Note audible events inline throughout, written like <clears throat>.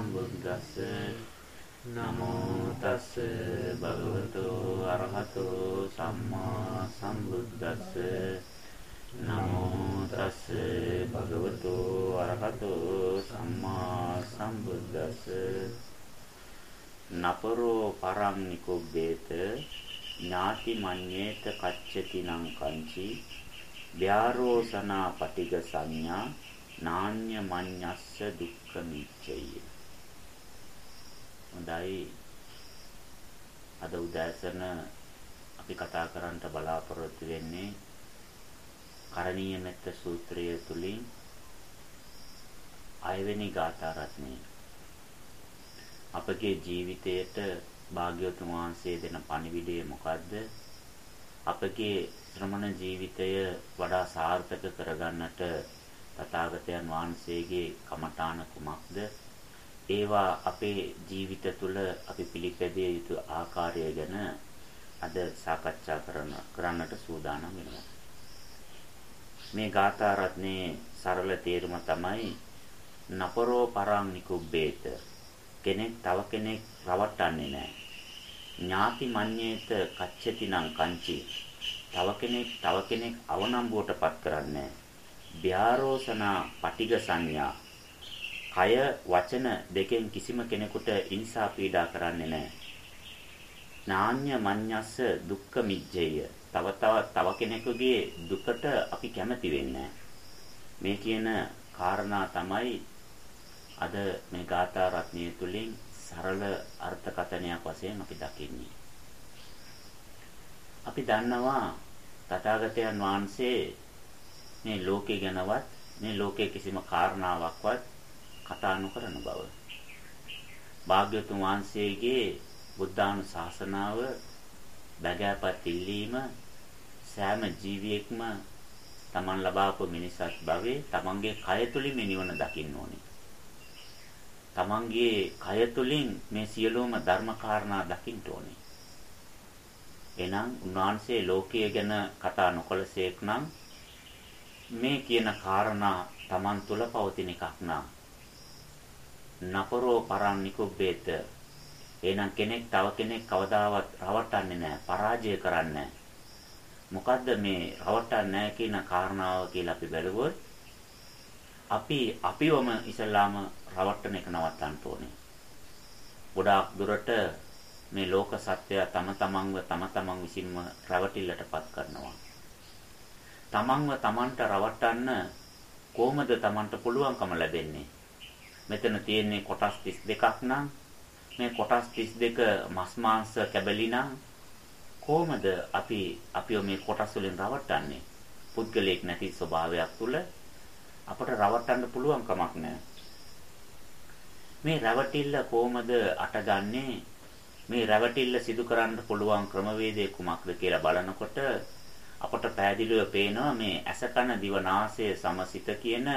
සම්බුද්දස්ස නමෝ තස්ස භගවතු අරහතෝ සම්මා සම්බුද්දස්ස නමෝ තස්ස භගවතු අරහතෝ සම්මා සම්බුද්දස්ස නපරෝ පරම් නිකුබ්බේත ඥාති මඤ්ඤේත කච්චති නං කංචි ව්‍යාරෝසනා පටිග සංඥා නාඤ්‍ය මඤ්ඤස්ස දුක්ඛ නිච්චය හොඳයි. අද උදෑසන අපි කතා කරන්න බලාපොරොත්තු වෙන්නේ කරණීය මෙත්ත සූත්‍රය තුලින් අයවෙනි ගාථා රත්නය. අපගේ ජීවිතයට භාග්‍යවතුන් වහන්සේ දෙන පණිවිඩය මොකද්ද? අපගේ ශ්‍රමණ ජීවිතය වඩා සාර්ථක කරගන්නට තථාගතයන් වහන්සේගේ කමඨාන කුමක්ද? ඒවා අපේ ජීවිත තුළ අපි පිළිපැදිය යුතු ආකාරය ගැන අද සාකච්ඡා කරන කරන්නට සූදානම් වෙනවා. මේ ගාථා රත්නේ සරල තේරුම තමයි නපරෝ පරං නිකුබ්බේත කෙනෙක් තව කෙනෙක් රවට්ටන්නේ නැහැ. ඥාති මඤ්ඤේත කච්චති නම් කංචි තව කෙනෙක් තව කෙනෙක් අවනම්බුවටපත් කරන්නේ ව්‍යාරෝසනා පටිග සංඥා කය වචන දෙකෙන් කිසිම කෙනෙකුට ඉන්සා පීඩා කරන්නේ නැහැ. නාඤ්‍ය මඤ්ඤස්ස දුක්ඛ මිජ්ජය. තව තව තව කෙනෙකුගේ දුකට අපි කැමති වෙන්නේ මේ කියන කාරණා තමයි අද මේ ගාථා රත්නිය තුලින් සරල අර්ථකථනයක් වශයෙන් අපි දකින්නේ. අපි දන්නවා තථාගතයන් වහන්සේ මේ ලෝකේ ගැනවත් මේ ලෝකේ කිසිම කාරණාවක්වත් කතා නොකරන බව. භාග්‍යතුන් වහන්සේගේ බුද්ධානුශාසනාව බගෑපත් ඉල්ලීම සෑම ජීවියෙක්ම තමන් ලබාපු මිනිසත් භවයේ තමන්ගේ කය තුලින් මේ නිවන දකින්න ඕනේ. තමන්ගේ කය තුලින් මේ සියලුම ධර්ම කාරණා දකින්න ඕනේ. එනම් උන්වහන්සේ ලෝකය ගැන කතා නොකළසේක් නම් මේ කියන කාරණා Taman තුල පවතින එකක් නා. නපරෝ පරං නිකුබ්බේත. එහෙනම් කෙනෙක් තව කෙනෙක් කවදාවත් රවට්ටන්නේ නැහැ, පරාජය කරන්නේ මොකද්ද මේ රවට්ටන්නේ නැහැ කියන කාරණාව කියලා අපි බැලුවොත් අපි අපිවම ඉස්ලාම රවට්ටන එක නවත්තන්න ඕනේ. ගොඩාක් දුරට මේ ලෝක සත්‍යය තම තමන්ව තම තමන් විසින්ම රැවටිල්ලටපත් කරනවා. තමන්ව තමන්ට රවට්ටන්න කොහොමද තමන්ට පුළුවන්කම ලැබෙන්නේ? මෙතන තියෙන්නේ කොටස් 32ක් නම් මේ කොටස් 32 මස් මාංශ කැබලි නම් කොහොමද අපි අපිව මේ කොටස් වලින් රවට්ටන්නේ? පුද්ගලයෙක් නැති ස්වභාවයක් තුල අපට රවට්ටන්න පුළුවන් කමක් නැහැ. මේ රැවටිල්ල කොහොමද අටගන්නේ? මේ රැවටිල්ල සිදු කරන්න පුළුවන් ක්‍රමවේදය කුමක්ද කියලා බලනකොට අපට පැහැදිලිව පේනවා මේ ඇස කන දිව නාසය සමසිත කියන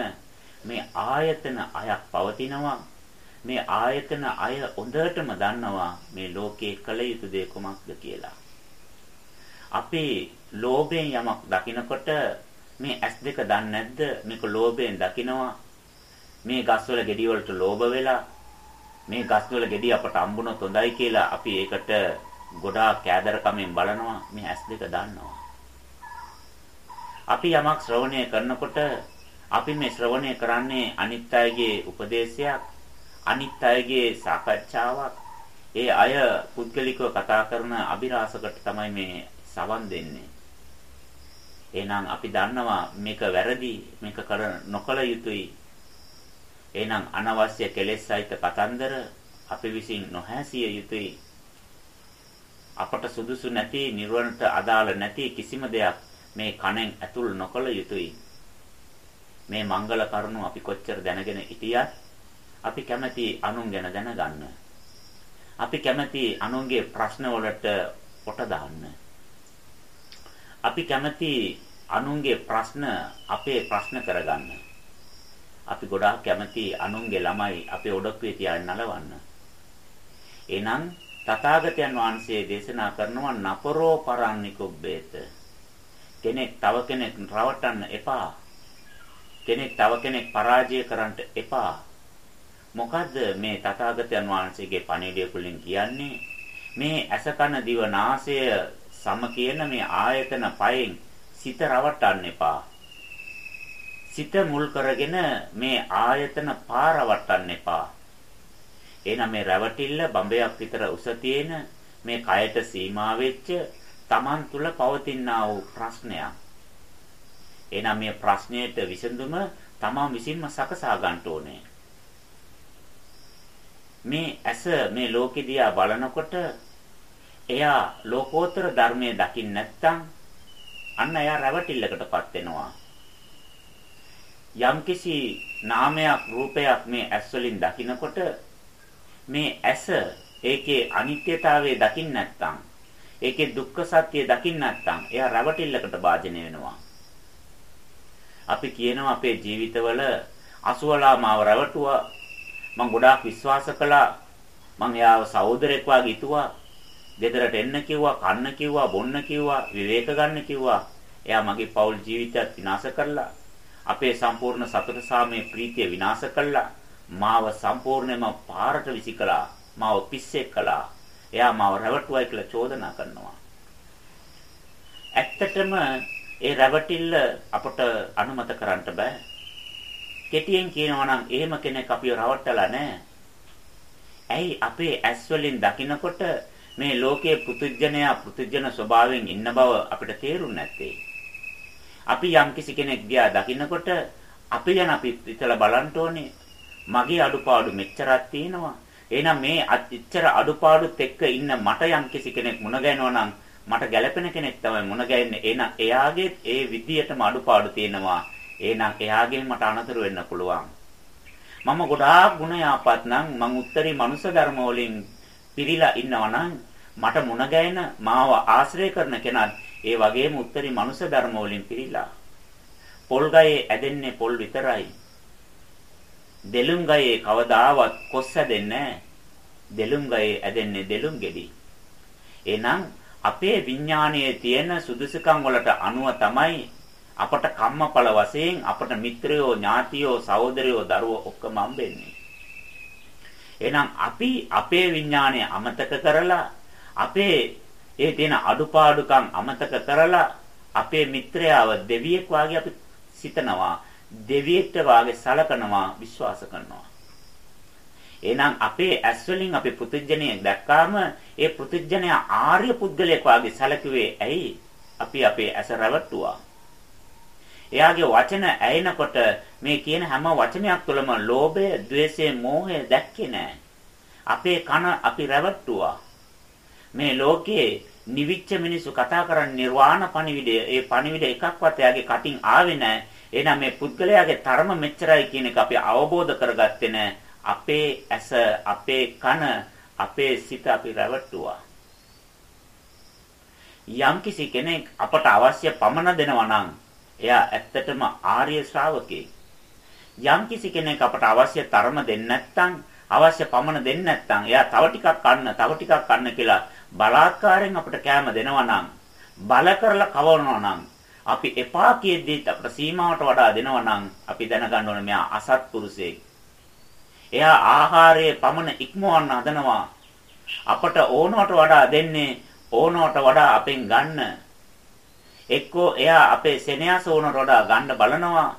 මේ ආයතන අයක් පවතිනවා. මේ ආයතන අය හොඳටම දන්නවා මේ ලෝකයේ කල යුතු දේ කුමක්ද කියලා. අපේ ලෝභයෙන් යමක් දකිනකොට මේ ඇස් දෙක දන්නේ නැද්ද? මේක ලෝභයෙන් දකිනවා. මේ ගස්වල ගෙඩි වලට ලෝභ වෙලා මේ ගස්වල ගෙඩි අපට හම්බුනොත් හොඳයි කියලා අපි ඒකට ගොඩාක් කෑදරකමෙන් බලනවා. මේ ඇස් දෙක දන්නවා. අපි යමක් ශ්‍රවණය කරනකොට අපි මේ ශ්‍රවණය කරන්නේ අනිත් අයගේ උපදේශයක් අනිත් අයගේ සාකච්ඡාවක්. ඒ අය පුද්ගලිකව කතා කරන අභිරහසකට තමයි මේ සවන් දෙන්නේ. එහෙනම් අපි දන්නවා මේක වැරදි මේක කර නොකළ යුතුයි. එහෙනම් අනවශ්‍ය කෙලෙස් සහිත කතන්දර අපි විසින් නොහැසිය යුතුයි. අපට සුදුසු නැති නිර්වණට අදාළ නැති කිසිම දෙයක් මේ කණෙන් ඇතුල් නොකළ යුතුයි. මේ මංගල කරුණු අපි කොච්චර දැනගෙන හිටියත් අපි කැමැති අනුන් ගැන දැනගන්න. අපි කැමැති අනුන්ගේ ප්‍රශ්න වලට පොට දාන්න. අපි කැමැති අනුන්ගේ ප්‍රශ්න අපේ ප්‍රශ්න කරගන්න. අපි ගොඩාක් කැමැති අනුන්ගේ ළමයි අපේ ඔඩොක්කුවේ තියාගෙන නලවන්න. එහෙනම් තථාගතයන් වහන්සේ දේශනා කරනවා නපරෝ පරන්නිකුබ්බේත කෙනෙක් තව කෙනෙක් රවටන්න එපා. කෙනෙක් තව කෙනෙක් පරාජය කරන්න එපා. මොකද්ද මේ තථාගතයන් වහන්සේගේ පණිවිඩය කුලින් කියන්නේ? මේ ඇස කන දිව නාසය සම කියන මේ ආයතන පහෙන් සිත රවට්ටන්න එපා. සිත මුල් කරගෙන මේ ආයතන පාරවට්ටන්න එපා. එහෙනම් මේ රැවටිල්ල බඹයක් විතර උස තියෙන මේ කයට සීමා වෙච්ච Taman තුල පවතිනා වූ ප්‍රශ්නයක්. එහෙනම් මේ ප්‍රශ්නයට විසඳුම Taman විසින්ම සකසා ගන්න ඕනේ. මේ ඇස මේ ලෝකෙ දිහා බලනකොට එයා ලෝකෝත්තර ධර්මයේ දකින්න නැත්නම් අන්න එයා රැවටිල්ලකටපත් වෙනවා. යම්කිසි නාමයක් රූපයක් මේ ඇස් වලින් දකිනකොට මේ ඇස ඒකේ අනිත්‍යතාවය දකින්න නැත්නම් ඒකේ දුක්ඛ සත්‍ය දකින්න නැත්නම් එයා රැවටිල්ලකට භාජනය වෙනවා. අපි කියනවා අපේ ජීවිතවල අසුවලා මාව රැවටුවා. මං ගොඩාක් විශ්වාස කළා. මං එයාව සහෝදරෙක් වගේ හිතුවා. ගෙදරට එන්න කිව්වා කන්න කිව්වා බොන්න කිව්වා විවේක ගන්න කිව්වා. එයා මගේ පෞල් ජීවිතයත් විනාශ කළා. අපේ සම්පූර්ණ සතුට සාමයේ ප්‍රීතිය විනාශ කළා. මාව සම්පූර්ණයෙන්ම පාරට විසිකලා මාව පිස්සෙක් කළා. එයා මාව රැවටුවයි කියලා චෝදනා කරනවා. ඇත්තටම ඒ රැවටිල්ල අපට අනුමත කරන්න බෑ කෙටියෙන් කියනවා නම් එහෙම කෙනෙක් අපිව රවට්ටලා නැහැ. ඇයි අපේ ඇස් වලින් දකිනකොට මේ ලෝකයේ පුතුජනයා පුතුජන ස්වභාවයෙන් ඉන්න බව අපිට තේරුන්නේ නැත්තේ. අපි යම්කිසි කෙනෙක් දිහා දකිනකොට අපි ගැන අපි හිතලා බලන්න ඕනේ. මගේ අඩුපාඩු මෙච්චරක් තියෙනවා. එහෙනම් මේ අච්චර අඩුපාඩුත් එක්ක ඉන්න මට යම්කිසි කෙනෙක් මුණ ගැහෙනවා නම් මට ගැළපෙන කෙනෙක් තමයි මුණ ගැහෙන්නේ. එහෙනම් එයාගේ ඒ විදියටම අඩුපාඩු තියෙනවා. එහෙනම් එයාගෙන් මට අනතුරු වෙන්න පුළුවන්. මම ගොඩාක් ගුණ යාපත් නම් මං උත්තරී මනුෂ්‍ය ධර්ම වලින් පිරීලා ඉන්නවා නම් මට මුණ ගැහෙන මාව ආශ්‍රය කරන කෙනත් ඒ වගේම උත්තරී මනුෂ්‍ය ධර්ම වලින් පිරීලා. පොල් ගයේ ඇදෙන්නේ පොල් විතරයි. දෙලුම් ගයේ කවදාවත් කොස් ඇදෙන්නේ දෙලුම් ගයේ ඇදෙන්නේ දෙලුම් ගෙඩි. එහෙනම් අපේ විඥානයේ තියෙන සුදුසුකම් වලට අනුව තමයි අපට කම්මඵල වශයෙන් අපට මිත්‍රයෝ ඥාතියෝ සහෝදරයෝ දරුවෝ ඔක්කොම හම්බෙන්නේ. එහෙනම් අපි අපේ විඥාණය අමතක කරලා අපේ ඒ තියෙන අඩුපාඩුකම් අමතක කරලා අපේ මිත්‍රයාව දෙවියෙක් වාගේ අපි සිතනවා දෙවියෙක්ට වාගේ සලකනවා විශ්වාස කරනවා එහෙනම් අපේ ඇස් වලින් අපි පුදුජණිය දැක්කාම ඒ පුදුජණය ආර්ය පුද්ගලයෙක් වාගේ සැලකුවේ ඇයි අපි අපේ ඇස රැවට්ටුවා එයාගේ වචන ඇයෙනකොට මේ කියන හැම වචනයක් තුළම ලෝභය, ద్వේෂය, මෝහය දැක්කේ නැහැ. අපේ කන අපි රැවට්ටුවා. මේ ලෝකයේ නිවිච්ච මිනිස්සු කතා කරන නිර්වාණ පණිවිඩය, ඒ පණිවිඩ එකක්වත් එයාගේ කටින් ආවේ නැහැ. එහෙනම් මේ පුද්ගලයාගේ ධර්ම මෙච්චරයි කියන එක අපි අවබෝධ කරගත්තේ නැහැ. අපේ ඇස, අපේ කන, අපේ සිත අපි රැවට්ටුවා. යම්කිසි කෙනෙක් අපට අවශ්‍ය පමණ දෙනවා නම් එයා ඇත්තටම ආර්ය ශ්‍රාවකෙක්. යම් කිසි කෙනෙක් අපට අවශ්‍ය තරම දෙන්නේ නැත්නම් අවශ්‍ය පමණ දෙන්නේ නැත්නම් එයා තව ටිකක් කන්න තව ටිකක් කන්න කියලා බලාත්කාරයෙන් අපට කැම දෙනවා නම් බල කරලා කවනවා නම් අපි එපා කියෙද්දිත් අපට සීමාවට වඩා දෙනවා නම් අපි දැනගන්න ඕනේ මෙයා අසත්පුරුෂයෙක්. එයා ආහාරයේ පමණ ඉක්මවන්න හදනවා. අපට ඕනවට වඩා දෙන්නේ ඕනවට වඩා අපෙන් ගන්න එක්කෝ එයා අපේ සෙනෙහස උනට වඩා ගන්න බලනවා.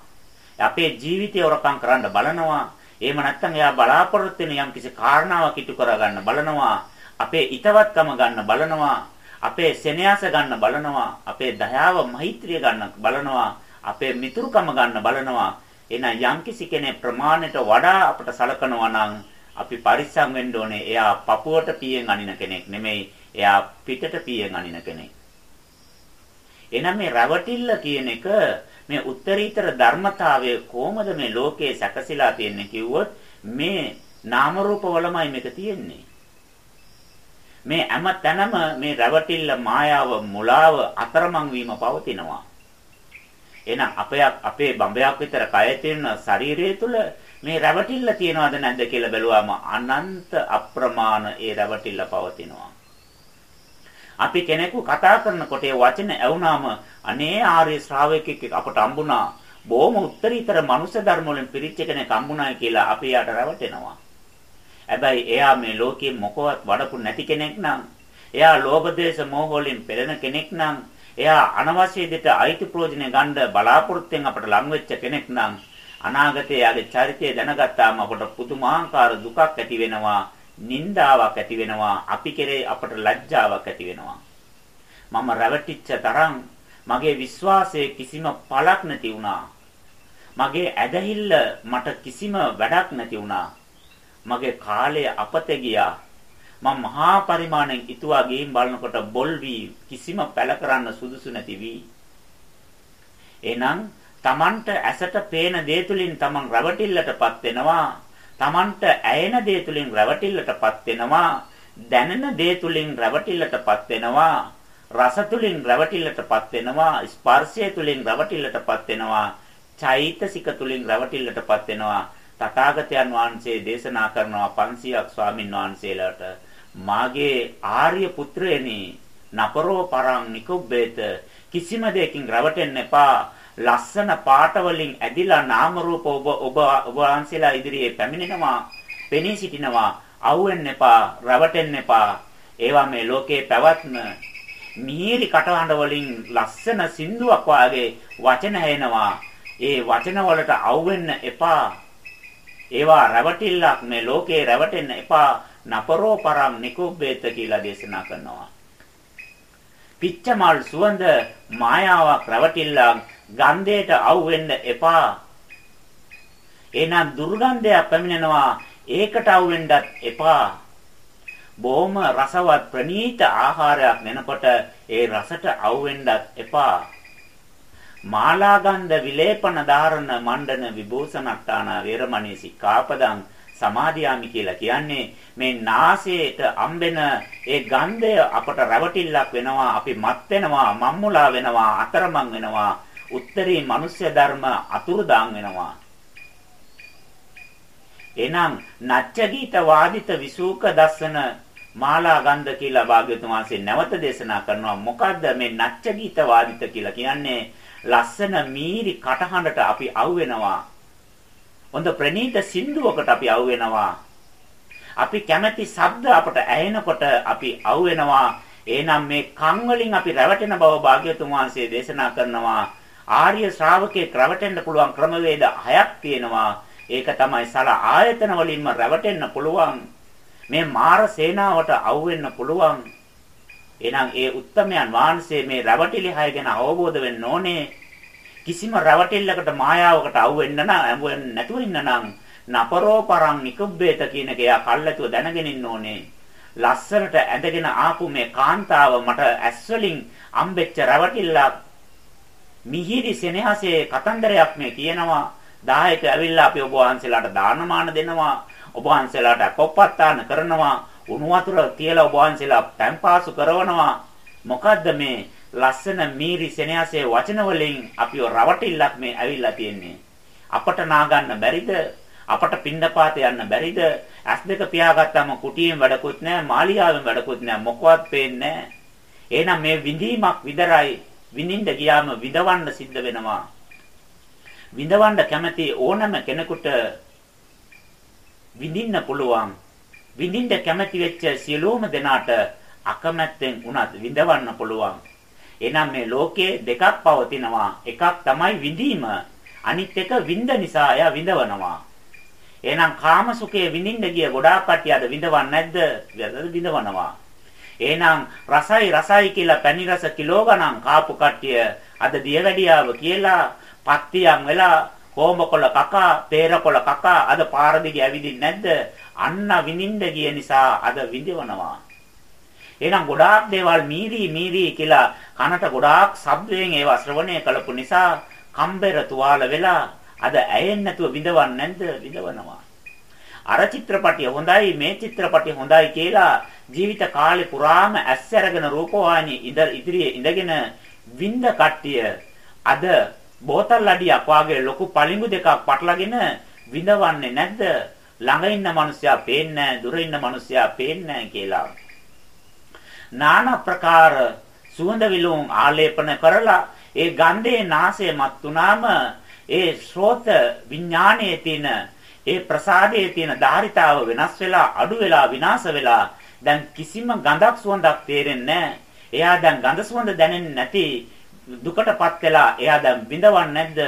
අපේ ජීවිතය හොරකම් කරන්න බලනවා. එහෙම නැත්නම් එයා බලාපොරොත්තු වෙන යම්කිසි කාරණාවක් ඉටු කර ගන්න බලනවා. අපේ ිතවත්කම ගන්න බලනවා. අපේ සෙනෙහස ගන්න බලනවා. අපේ දයාව මෛත්‍රිය ගන්න බලනවා. අපේ මිතුරුකම ගන්න බලනවා. එහෙනම් යම්කිසි කෙනෙක් ප්‍රමාණයට වඩා අපට සලකනවා නම් අපි පරිස්සම් වෙන්න ඕනේ. එයා පපුවට පියෙන් අනින කෙනෙක් නෙමෙයි. එයා පිටට පියෙන් අනින කෙනෙක්. එහෙනම් මේ රැවටිල්ල කියන එක මේ උත්තරීතර ධර්මතාවය කොහොමද මේ ලෝකේ සැකසීලා තියෙන්නේ කිව්වොත් මේ නාම රූප වලමයි මේක තියෙන්නේ. මේ හැම තැනම මේ රැවටිල්ල මායාව මුලාව අතරමං වීම පවතිනවා. එහෙනම් අපේ අපේ බඹයක් විතර කය තියෙන ශරීරය තුල මේ රැවටිල්ල තියනවද නැද්ද කියලා බැලුවාම අනන්ත අප්‍රමාණ ඒ රැවටිල්ල පවතිනවා. අපි කෙනෙකු කතා කරනකොට ඒ වචන ඇවුනාම අනේ ආර්ය ශ්‍රාවකෙක් අපට හම්බුණා. බොහොම උත්තරීතර මනුෂ්‍ය ධර්ම වලින් පිරිච්ච කෙනෙක් හම්බුණායි කියලා අපි යාට රැවටෙනවා. හැබැයි එයා මේ ලෝකේ මොකවත් වඩපු නැති කෙනෙක් නම් එයා ලෝභ දේශ මොහ වලින් පෙළෙන කෙනෙක් නම් එයා අනවශ්‍ය දෙයට අයිති ප්‍රයෝජන ගන්න බලාපොරොත්තුෙන් අපට ලං වෙච්ච කෙනෙක් නම් අනාගතයේ යාගේ චරිතය දැනගත්තාම අපට පුදුමාකාර දුකක් ඇති වෙනවා නිന്ദාවක් ඇති වෙනවා අපි කෙරේ අපට ලැජ්ජාවක් ඇති වෙනවා. මම රැවටිච්ච තරම් මගේ විශ්වාසයේ කිසිම පළක් නැති වුණා. මගේ ඇදහිල්ල මට කිසිම වැඩක් නැති වුණා. මගේ කාලය අපතේ ගියා. මම මහා පරිමාණයෙන් ඉතුවා ගේම් බලනකොට බොල් වී කිසිම පැල කරන්න සුදුසු නැති වී. එහෙනම් Tamanට ඇසට පේන දේ තුලින් Taman රැවටිල්ලටපත් වෙනවා. Tamanට ඇයෙන දේ තුලින් රැවටිල්ලටපත් වෙනවා. දැනෙන දේ තුලින් රැවටිල්ලටපත් වෙනවා. රස තුලින් රැවටිල්ලටපත් වෙනවා. ස්පර්ශය තුලින් රැවටිල්ලටපත් වෙනවා. චෛතසික තුලින් රැවටිල්ලටපත් වෙනවා. තථාගතයන් වහන්සේ දේශනා කරනවා 500ක් ස්වාමින් වහන්සේලාට. මාගේ ආර්ය පුත්‍රයනි. නපරෝ පරං නිකුබ්බේත. කිසිම දෙයකින් රැවටෙන්න එපා. ලස්සන පාට වලින් ඇදිලා නාම රූප ඔබ ඔබ වහන්සේලා ඉදිරියේ පැමිණෙනවා පෙනී සිටිනවා. අවුෙන්න එපා රැවටෙන්න එපා. ඒවා මේ ලෝකේ පැවැත්ම. මිහිරි කටහඬ වලින් ලස්සන සින්දුවක් වාගේ වචන හැෙනවා ඒ වචන වලට අවුෙන්න එපා. ඒවා රැවටිල්ලක් මේ ලෝකේ රැවටෙන්න එපා. නපරෝ පරම් නිකුබ්බේත කියලා දේශනා කරනවා. පිච්චමල් සුවඳ මායාවක් රැවටිල්ලක් ගන්ධයට අවු වෙන්න එපා. එහෙනම් දුර්ගන්ධයක් පැමිණෙනවා ඒකට අවු වෙන්නත් එපා. බොහොම රසවත් ප්‍රණීත ආහාරයක් වෙනකොට ඒ රසට අවු වෙන්නත් එපා. මාලාගන්ධ විලේපන ධාරණ මණ්ඩන විභූෂණට්ටාන වේරමණී සික්ඛාපදං සමාදියාමි කියලා කියන්නේ මේ නාසයට අම්බෙන ඒ ගන්ධය අපට රැවටිල්ලක් වෙනවා අපි මත් වෙනවා මම්මුලා වෙනවා අතරමං වෙනවා උත්තරී මනුෂ්‍ය ධර්ම අතුරුදාන් වෙනවා. එනම් නච්ච ගීත වාදිත විසූක දස්සන මාලා ගන්ධ කියලා භාග්‍යතුන් වහන්සේ නැවත දේශනා කරනවා. මොකද්ද මේ නච්ච ගීත වාදිත කියලා කියන්නේ? ලස්සන මීරි කටහඬට අපි අවු වෙනවා. හොඳ ප්‍රණීත සින්දුවකට අපි අවු වෙනවා. අපි කැමැති ශබ්ද අපට ඇහෙනකොට අපි අවු වෙනවා. එහෙනම් මේ කන් වලින් අපි රැවටෙන බව භාග්‍යතුන් වහන්සේ දේශනා කරනවා. ආර්ය ශ්‍රාවකේ රැවටෙන්න පුළුවන් ක්‍රමවේද හයක් තියෙනවා. ඒක තමයි සල ආයතන වලින්ම රැවටෙන්න පුළුවන්. මේ මාර සේනාවට අවු වෙන්න පුළුවන්. එහෙනම් ඒ උත්තමයන් වහන්සේ මේ රැවටිලි හය ගැන අවබෝධ වෙන්න ඕනේ. කිසිම රැවටිල්ලකට මායාවකට අවු වෙන්න නම් නැතුව ඉන්න නම් නපරෝ පරං නිකුබ්බේත කියන එක එයා කල්ැතුව දැනගෙන ඉන්න ඕනේ. ලස්සනට ඇඳගෙන ආපු මේ කාන්තාව මට ඇස් වලින් අම්බෙච්ච රැවටිල්ලක් මිහිරි සෙනෙහසේ කතන්දරයක් මේ කියනවා. දායක ඇවිල්ලා අපි ඔබ වහන්සේලාට දානමාන දෙනවා. ඔබ වහන්සේලාට අපොප්පත්තාන කරනවා. උණු වතුර තියලා ඔබ වහන්සේලා පැන්පාසු කරනවා. මොකද්ද මේ ලස්සන මීරි සෙනෙහසේ වචන වලින් අපිව රවටිල්ලක් මේ ඇවිල්ලා තියෙන්නේ. අපට නාගන්න බැරිද? අපට පින්නපාත යන්න බැරිද? ඇස් දෙක පියාගත්තාම කුටියෙන් වැඩකුත් නැහැ, මාලියාවෙන් වැඩකුත් නැහැ, මොකවත් පේන්නේ නැහැ. එහෙනම් මේ විඳීමක් විතරයි විඳින්න ගියාම විඳවන්න සිද්ධ වෙනවා. විඳවන්න කැමති ඕනම කෙනෙකුට විඳින්න පුළුවන්. විඳින්න කැමති වෙච්ච සියලුම දෙනාට අකමැත්තෙන් උනත් විඳවන්න පුළුවන්. එහෙනම් මේ ලෝකයේ දෙකක් පවතිනවා. එකක් තමයි විඳීම. අනිත් එක විඳ නිසා එයා විඳවනවා. එහෙනම් කාමසුඛයේ විඳින්න ගිය ගොඩාක් කට්ටිය අද විඳවන්නේ නැද්ද? විඳවනවා. එහෙනම් රසයි රසයි කියලා පැණි රස කිලෝ ගණන් කාපු කට්ටිය අද දියවැඩියාව කියලා පත්තියන් වෙලා කොඹකොළ කකා, තේරකොළ කකා අද පාර දිගේ ඇවිදින්නේ නැද්ද? අන්න විඳින්න ගිය නිසා අද විඳවනවා. එහෙනම් ගොඩාක් දේවල් මීරි මීරි කියලා කනට ගොඩාක් ශබ්දයෙන් ඒවා ශ්‍රවණය කළපු නිසා කම්බර තුවාල වෙලා අද ඇයෙන්නේ නැතුව විඳවන්නේ නැද්ද? විඳවනවා. අර චිත්‍රපටිය හොඳයි මේ චිත්‍රපටිය හොඳයි කියලා ජීවිත කාලේ පුරාම ඇස් අරගෙන රූපවාහිනිය ඉදිරියේ ඉඳගෙන විඳ කට්ටිය අද බෝතල් අඩියක් වාගේ ලොකු පළිඟු දෙකක් පටලගෙන විඳවන්නේ නැද්ද? ළඟ ඉන්න මිනිස්සයා පේන්නේ නැහැ, දුර ඉන්න මිනිස්සයා පේන්නේ නැහැ කියලා. নানা ප්‍රකාර සුවඳ විලවුන් ආලේපන කරලා ඒ ගන්ධයේ නාසය මත් වුනාම ඒ ශ්‍රෝත විඥානයේ තියෙන ඒ ප්‍රසාදයේ තියෙන ධාරිතාව වෙනස් වෙලා අඩු වෙලා විනාශ වෙලා දැන් කිසිම ගඳක් සුවඳක් තේරෙන්නේ එයා දැන් ගඳ සුවඳ දැනෙන්නේ නැති දුකටපත් වෙලා එයා දැන් විඳවන්නේ නැද්ද?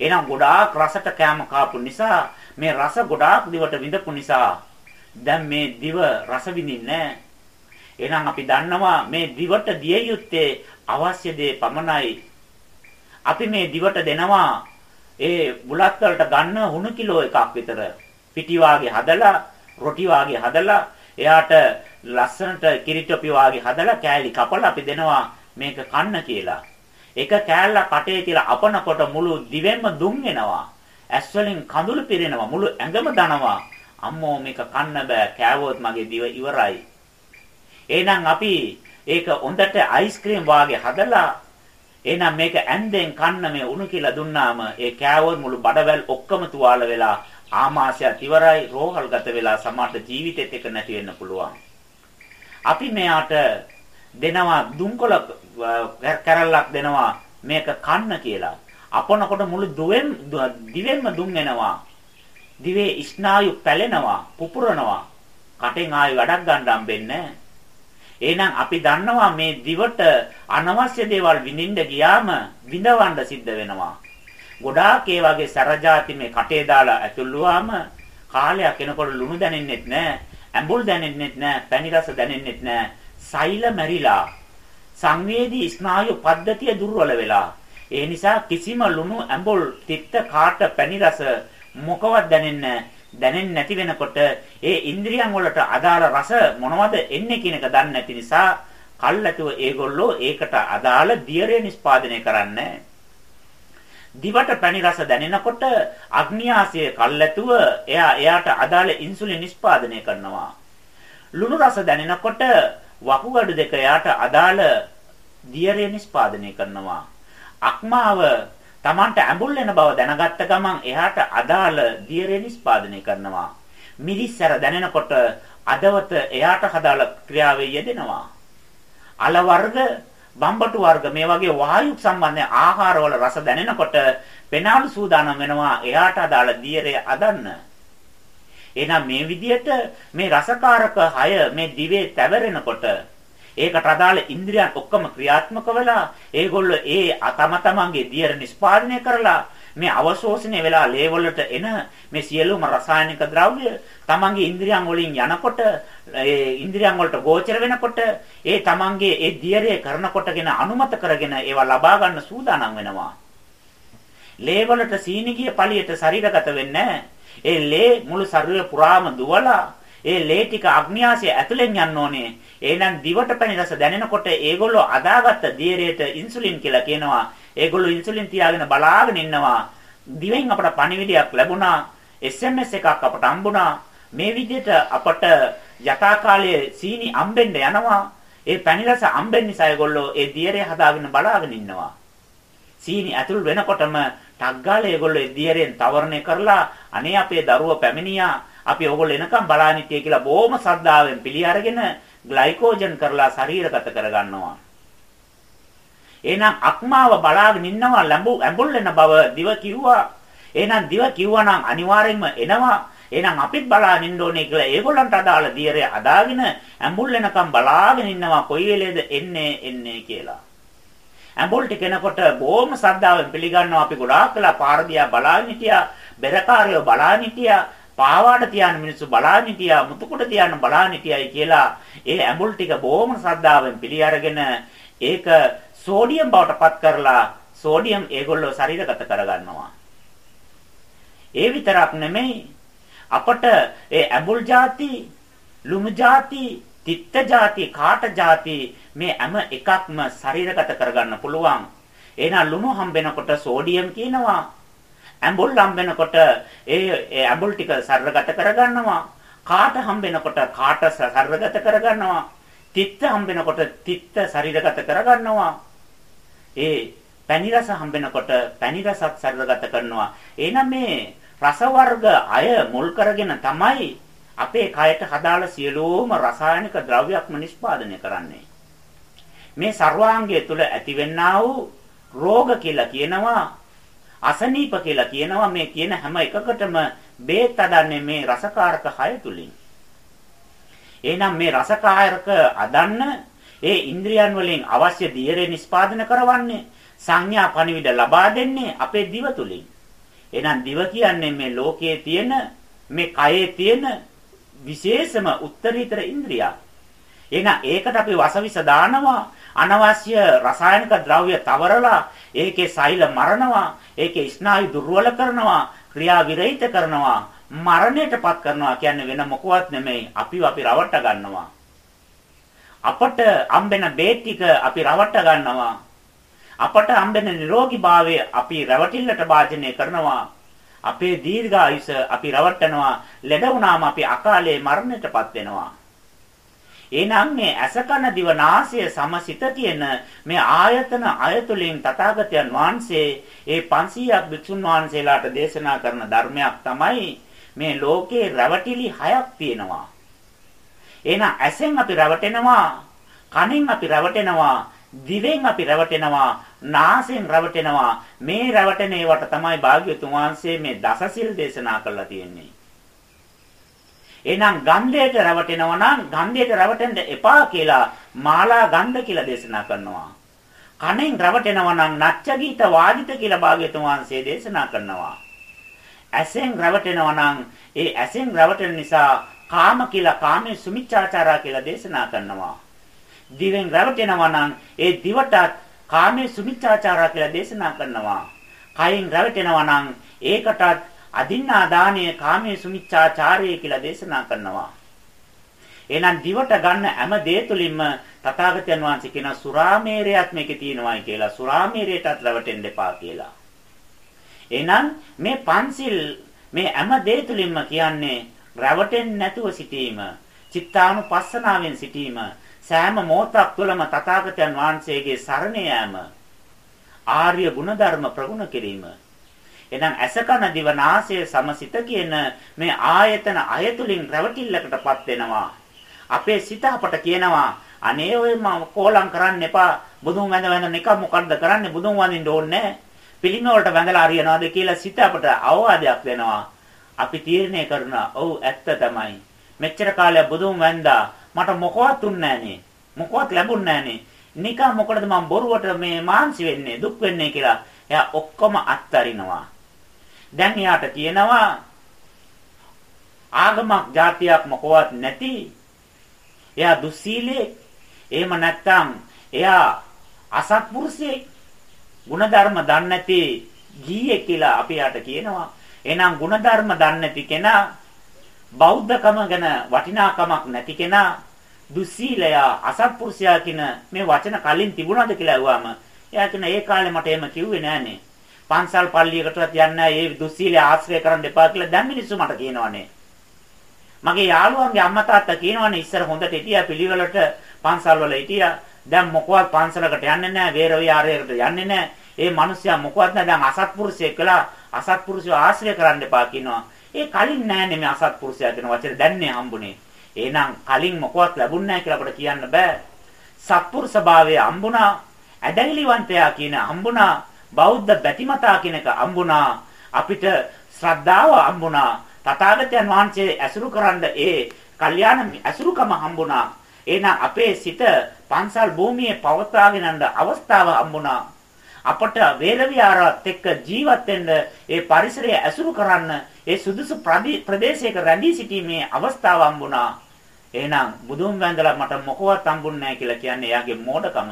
එහෙනම් ගොඩාක් රසට කැම කාපු නිසා මේ රස ගොඩාක් දිවට විඳපු නිසා දැන් මේ දිව රස විඳින්නේ එහෙනම් අපි දන්නවා මේ දිවට දිය යුත්තේ අවශ්‍ය දේ පමණයි. අපි මේ දිවට දෙනවා ඒ බුලත් වලට ගන්න හුණු කිලෝ එකක් විතර පිටි වාගේ හදලා රොටි වාගේ හදලා එයාට ලස්සනට කිරිටොපි වාගේ හදලා කෑලි කපලා අපි දෙනවා මේක කන්න කියලා. එක කෑල්ල කටේ තියලා අපනකොට මුළු දිවෙන්ම දුම් වෙනවා. ඇස් වලින් කඳුළු පිරෙනවා මුළු ඇඟම දනවා. අම්මෝ මේක කන්න බෑ කෑවොත් මගේ දිව ඉවරයි. එහෙනම් අපි ඒක හොඳට අයිස්ක්‍රීම් වාගේ හදලා එහෙනම් මේක ඇන්දෙන් කන්න මේ උණු කියලා දුන්නාම ඒ කෑවොත් මුළු බඩවැල් ඔක්කොම තුවාල වෙලා ආමාශයත් ඉවරයි රෝහල්ගත වෙලා සමහර ජීවිතෙත් එක නැති වෙන්න පුළුවන්. අපි මෙයාට දෙනවා දුම්කොළ කැරල්ලක් දෙනවා මේක කන්න කියලා. අපනකොට මුළු දුවෙන් දිවෙන්ම දුම් වෙනවා. දිවේ ස්නායු පැලෙනවා, පුපුරනවා. කටෙන් ආයි වැඩක් ගන්න හම්බෙන්නේ නැහැ. එහෙනම් අපි දන්නවා මේ දිවට අනවශ්‍ය දේවල් විඳින්න ගියාම විඳවන්න සිද්ධ වෙනවා. ගොඩාක් ඒ වගේ සරජාති මේ කටේ දාලා ඇතුළුවාම කාලයක් එනකොට ලුණු දැනෙන්නෙත් නැහැ, ඇඹුල් දැනෙන්නෙත් නැහැ, පැණි රස දැනෙන්නෙත් නැහැ. සෛල මැරිලා සංවේදී ස්නායු පද්ධතිය දුර්වල වෙලා. ඒ නිසා කිසිම ලුණු ඇඹුල් තිත්ත කාට පැණි රස මොකවත් දැනෙන්නේ දැනෙන්නේ නැති වෙනකොට ඒ ඉන්ද්‍රියන් වලට අදාළ රස මොනවද එන්නේ කියන එක දන්නේ නැති නිසා කල්ැතුව ඒගොල්ලෝ ඒකට අදාළ දියරේ නිස්පාදනය කරන්නේ. දිවට පැණි රස දැනෙනකොට අග්නියාසය කල්ැතුව එයා එයාට අදාළ ඉන්සුලින් නිස්පාදනය කරනවා. ලුණු රස දැනෙනකොට වකුගඩු දෙක එයාට අදාළ දියරේ නිස්පාදනය කරනවා. අක්මාව Tamanට ඇඹුල් වෙන බව දැනගත්ත ගමන් එහාට අදාළ දියරේ නිස්පාදනය කරනවා. මිරිස්සර දැනෙනකොට අදවත එයාට හදාළ ක්‍රියාවේ යෙදෙනවා. අල වර්ග, බම්බටු වර්ග මේ වගේ වායු සම්බන්ධ ආහාරවල රස දැනෙනකොට පෙනාලු සූදානම් වෙනවා එයාට අදාළ දියරේ අදන්න. එහෙනම් මේ විදිහට මේ රසකාරක 6 මේ දිවේ තැවරෙනකොට ඒකට අදාළ ඉන්ද්‍රියන් ඔක්කොම ක්‍රියාත්මක වෙලා ඒගොල්ලෝ ඒ තම තමන්ගේ දියර නිස්පාදනය කරලා මේ අවශෝෂණය වෙලා ලේ වලට එන මේ සියලුම රසායනික ද්‍රව්‍ය තමන්ගේ ඉන්ද්‍රියන් වලින් යනකොට ඒ ඉන්ද්‍රියන් වලට ගෝචර වෙනකොට ඒ තමන්ගේ ඒ දියරේ කරනකොටගෙන අනුමත කරගෙන ඒවා ලබා ගන්න සූදානම් වෙනවා. ලේ වලට සීනිගිය පළියට ශරීරගත වෙන්නේ ඒ ලේ මුළු ශරීර පුරාම දුවලා ඒ ලේ ටික අග්න්‍යාසය ඇතුලෙන් යන්න ඕනේ. එහෙනම් දිවට පැණි රස දැනෙනකොට ඒගොල්ලෝ අදාගත්ත දියරේට ඉන්සුලින් කියලා කියනවා. ඒගොල්ලෝ ඉන්සුලින් තියාගෙන බලාගෙන ඉන්නවා. දිවෙන් අපට පණිවිඩයක් ලැබුණා. SMS එකක් අපට හම්බුණා. මේ විදිහට අපට යථාකාලයේ සීනි අම්බෙන්න යනවා. ඒ පැණි රස අම්බෙන්න නිසා ඒගොල්ලෝ ඒ දියරේ හදාගෙන බලාගෙන ඉන්නවා. සීනි ඇතුල් වෙනකොටම ටග්ගාලේ ඒගොල්ලෝ ඒ දියරෙන් තවරණය කරලා අනේ අපේ දරුවා පැමිණියා අපි ඕගොල්ලෝ එනකම් බලාගෙන හිටියේ කියලා බොහොම ශ්‍රද්ධාවෙන් පිළි අරගෙන ග්ලයිකෝජන් කරලා ශරීරගත කරගන්නවා. එහෙනම් අක්මාව බලාගෙන ඉන්නවා ලැබු ඇඹුල් වෙන බව දිව කිව්වා. එහෙනම් දිව කිව්වා නම් අනිවාර්යෙන්ම එනවා. එහෙනම් අපිත් බලාගෙන ඉන්න ඕනේ කියලා ඒගොල්ලන්ට අදාළ දියරය අදාගෙන ඇඹුල් වෙනකම් බලාගෙන ඉන්නවා කොයි වෙලේද එන්නේ එන්නේ කියලා. ඇඹුල් ටික එනකොට බොහොම ශ්‍රද්ධාවෙන් පිළිගන්නවා අපි ගොඩාක් කළා පාරදියා බලාගෙන හිටියා බෙරකාරයෝ බලාගෙන හිටියා පාවාඩ තියාන මිනිස්සු බලාගෙන හිටියා මුතුකුඩ තියාන බලාගෙන හිටියයි කියලා ඒ ඇඹුල් ටික බොහොම ශ්‍රද්ධාවෙන් පිළි අරගෙන ඒක සෝඩියම් බවට පත් කරලා සෝඩියම් ඒගොල්ලෝ ශරීරගත කරගන්නවා. ඒ විතරක් නෙමෙයි අපට ඒ ඇඹුල් ಜಾති, ලුණු ಜಾති, තිත්ත ಜಾති, කාට ಜಾති මේ හැම එකක්ම ශරීරගත කරගන්න පුළුවන්. එහෙනම් ලුණු හම්බෙනකොට සෝඩියම් කියනවා ඇඹුල් හම්බෙනකොට ඒ ඇඹුල් ටික සරලගත කරගන්නවා. කාට හම්බෙනකොට කාට සරලගත කරගන්නවා. තිත්ත හම්බෙනකොට තිත්ත ශරීරගත කරගන්නවා. ඒ පැණි රස හම්බෙනකොට පැණි රසත් සරලගත කරනවා. එහෙනම් මේ රස වර්ග අය මුල් කරගෙන තමයි අපේ කයට හදාළ සියලුම රසායනික ද්‍රව්‍යක්ම නිෂ්පාදනය කරන්නේ. මේ ਸਰවාංගය තුල ඇතිවෙනා වූ රෝග කියලා කියනවා අසනීප කියලා කියනවා මේ කියන හැම එකකටම බේත් අදන්නේ මේ රසකාරක හය තුලින්. එහෙනම් මේ රසකාරක අදන්න ඒ ඉන්ද්‍රියන් වලින් අවශ්‍ය දියරේ නිස්පාදනය කරවන්නේ සංඥා පණිවිඩ ලබා දෙන්නේ අපේ දිව තුලින්. එහෙනම් දිව කියන්නේ මේ ලෝකයේ තියෙන මේ කයේ තියෙන විශේෂම උත්තරීතර ඉන්ද්‍රියක්. එහෙනම් ඒකට අපි වසවිස දානවා අනවශ්‍ය රසායනික ද්‍රව්‍ය තවරලා ඒකේ සෛල මරනවා ඒකේ ස්නායු දුර්වල කරනවා ක්‍රියා විරහිත කරනවා මරණයටපත් කරනවා කියන්නේ වෙන මොකවත් නෙමෙයි. අපිව අපි රවට්ට ගන්නවා. අපට හම්බෙන බේත් ටික අපි රවට්ට ගන්නවා. අපට හම්බෙන නිරෝගීභාවය අපි රැවටිල්ලට භාජනය කරනවා. අපේ දීර්ඝායුෂ අපි රවට්ටනවා. ලෙඩ වුණාම අපි අකාලේ මරණයටපත් වෙනවා. එහෙනම් මේ අසකන දිවනාසය සමසිත කියන මේ ආයතන අයතුලින් තථාගතයන් වහන්සේ ඒ 500ක් භික්ෂුන් වහන්සේලාට දේශනා කරන ධර්මයක් තමයි මේ ලෝකේ රැවටිලි හයක් තියෙනවා. එහෙනම් ඇසෙන් අපි රැවටෙනවා, කනෙන් අපි රැවටෙනවා, දිවෙන් අපි රැවටෙනවා, නාසයෙන් රැවටෙනවා. මේ රැවටෙන ඒවට තමයි භාග්‍යතුන් වහන්සේ මේ දසසිල් දේශනා කරලා තියෙන්නේ. එහෙනම් ගන්ධයට රැවටෙනවා නම් ගන්ධයට රැවටෙන්න එපා කියලා මාලා ගන්ධ කියලා දේශනා කරනවා. කනෙන් රැවටෙනවා නම් නච්ච ගීත වාදිත කියලා භාග්‍යතුන් වහන්සේ දේශනා කරනවා. ඇසෙන් රැවටෙනවා නම් ඒ ඇසෙන් රැවටෙන නිසා කාම කියලා කාමයේ සුමිච්ඡාචාරා කියලා දේශනා කරනවා. දිවෙන් රැවටෙනවා නම් ඒ දිවටත් කාමයේ සුමිච්ඡාචාරා කියලා දේශනා කරනවා. කයින් රැවටෙනවා නම් ඒකටත් අදින්නා දානීය කාමයේ සුමිච්ඡාචාරය කියලා දේශනා කරනවා. එහෙනම් දිවට ගන්න හැම දේ තුලින්ම තථාගතයන් වහන්සේ කියන සුරාමේරයත් මේකේ තියෙනවායි කියලා සුරාමේරයටත් රැවටෙන්න එපා කියලා. එහෙනම් මේ පන්සිල් මේ හැම දේ තුලින්ම කියන්නේ රැවටෙන්නේ නැතුව සිටීම, චිත්තානුපස්සනාවෙන් සිටීම, සෑම මොහොතක් තුළම තථාගතයන් වහන්සේගේ සරණ යාම, ආර්ය ගුණධර්ම ප්‍රගුණ කිරීම එහෙනම් ඇසකන දිවනාසය සමසිත කියන මේ ආයතන අයතුලින් රැවටිල්ලකටපත් වෙනවා. අපේ සිත අපට කියනවා අනේ ඔය මම කෝලම් කරන්න එපා. බුදුන් වැඳ වැඳ නික මොකද්ද කරන්නේ? බුදුන් වඳින්න ඕනේ පිළිම වලට වැඳලා හරියනවාද කියලා සිත අපට අවවාදයක් වෙනවා. අපි තීරණය කරනවා. ඔව් ඇත්ත තමයි. මෙච්චර කාලයක් බුදුන් වැඳා මට මොකවත් උන්නේ නැහනේ. මොකවත් ලැබුන්නේ නැහනේ. නිකන් මොකටද මම බොරුවට මේ මාන්සි වෙන්නේ දුක් වෙන්නේ කියලා එයා ඔක්කොම අත්හරිනවා. දැන් එයාට කියනවා ආගමක් જાතියක් මොකවත් නැති එයා දුස්සීලේ එහෙම නැත්නම් එයා අසත්පුරුෂයෙක් ಗುಣධර්ම දන්නේ නැති ගීයේ කියලා අපි යාට කියනවා. එහෙනම් ಗುಣධර්ම දන්නේ නැති කෙනා බෞද්ධකම ගැන වටිනාකමක් නැති කෙනා දුස්සීලයා අසත්පුරුෂයා කියන මේ වචන කලින් තිබුණාද කියලා අහුවාම එයා කියන ඒ කාලේ මට එහෙම කිව්වේ නෑනේ. පන්සල් පල්ලියකටවත් යන්නේ නැහැ. ඒ දුස්සීලේ ආශ්‍රය කරන්න එපා කියලා දැන් මිනිස්සු මට කියනවනේ. මගේ යාළුවන්ගේ අම්මා තාත්තා කියනවනේ ඉස්සර හොඳට හිටියා පිළිවෙලට පන්සල් වල හිටියා. දැන් මොකවත් පන්සලකට යන්නේ නැහැ. වේර විහාරයකට යන්නේ නැහැ. ඒ මිනිස්සයා මොකවත් නැහැ. දැන් අසත්පුරුෂයෙක් කියලා අසත්පුරුෂය ආශ්‍රය කරන්න එපා කියනවා. ඒ කලින් නෑනේ මේ අසත්පුරුෂයා කියන වචනේ දැන්නේ හම්බුනේ. එහෙනම් කලින් මොකවත් ලැබුණ නැහැ කියලා අපිට කියන්න බෑ. සත්පුරුෂ භාවය හම්බුණා. ඇදහිලිවන්තයා කියන හම්බුණා. බෞද්ධ බැතිමතා කෙනක අම්බුණා අපිට ශ්‍රද්ධාව අම්බුණා. තථාගතයන් වහන්සේ ඇසුරු කරන්න ඒ කල්යාණ ඇසුරුකම හම්බුණා. එහෙනම් අපේ සිත පන්සල් භූමියේ පවත්වාගෙන යන අවස්ථාව හම්බුණා. අපට වේර විහාරات එක්ක ජීවත් වෙන්න ඒ පරිසරය ඇසුරු කරන්න ඒ සුදුසු ප්‍රදේශයක රැඳී සිටීමේ අවස්ථාව හම්බුණා. එහෙනම් බුදුන් වැඳලා මට මොකවත් හම්බුන්නේ නැහැ කියලා කියන්නේ එයාගේ මෝඩකම.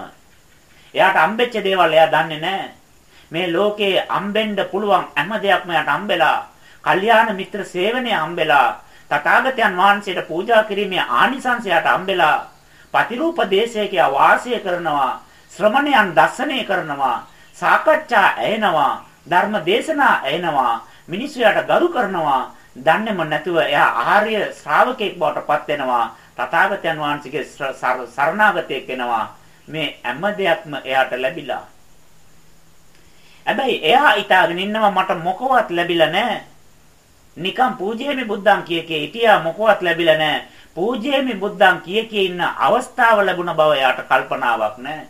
එයාට හම්බෙච්ච දේවල් එයා දන්නේ නැහැ. මේ ලෝකේ අම්බෙන්න පුළුවන් හැම දෙයක්ම යට අම්බෙලා, කල්යාණ මිත්‍ර සේවනය අම්බෙලා, තථාගතයන් වහන්සේට පූජා කිරීමේ ආනිසංසයට අම්බෙලා, පතිරූප දේශයක වාසය කරනවා, ශ්‍රමණයන් දර්ශනය කරනවා, සාකච්ඡා ඇහෙනවා, ධර්ම දේශනා ඇහෙනවා, මිනිසුන්ට ගරු කරනවා, දන්නේම නැතුව එයා ආර්ය ශ්‍රාවකෙක් බවට පත් වෙනවා. තථාගතයන් වහන්සේගේ සරණාගතයෙක් වෙනවා. මේ හැම දෙයක්ම එයාට ලැබිලා හැබැයි එයා හිතාගෙන ඉන්නවා මට මොකවත් ලැබිලා නැහැ. නිකම් පූජේමි බුද්ධං කිය කිය හිටියා මොකවත් ලැබිලා නැහැ. පූජේමි බුද්ධං කිය කිය ඉන්න අවස්ථාව ලැබුණ බව එයාට කල්පනාවක් නැහැ.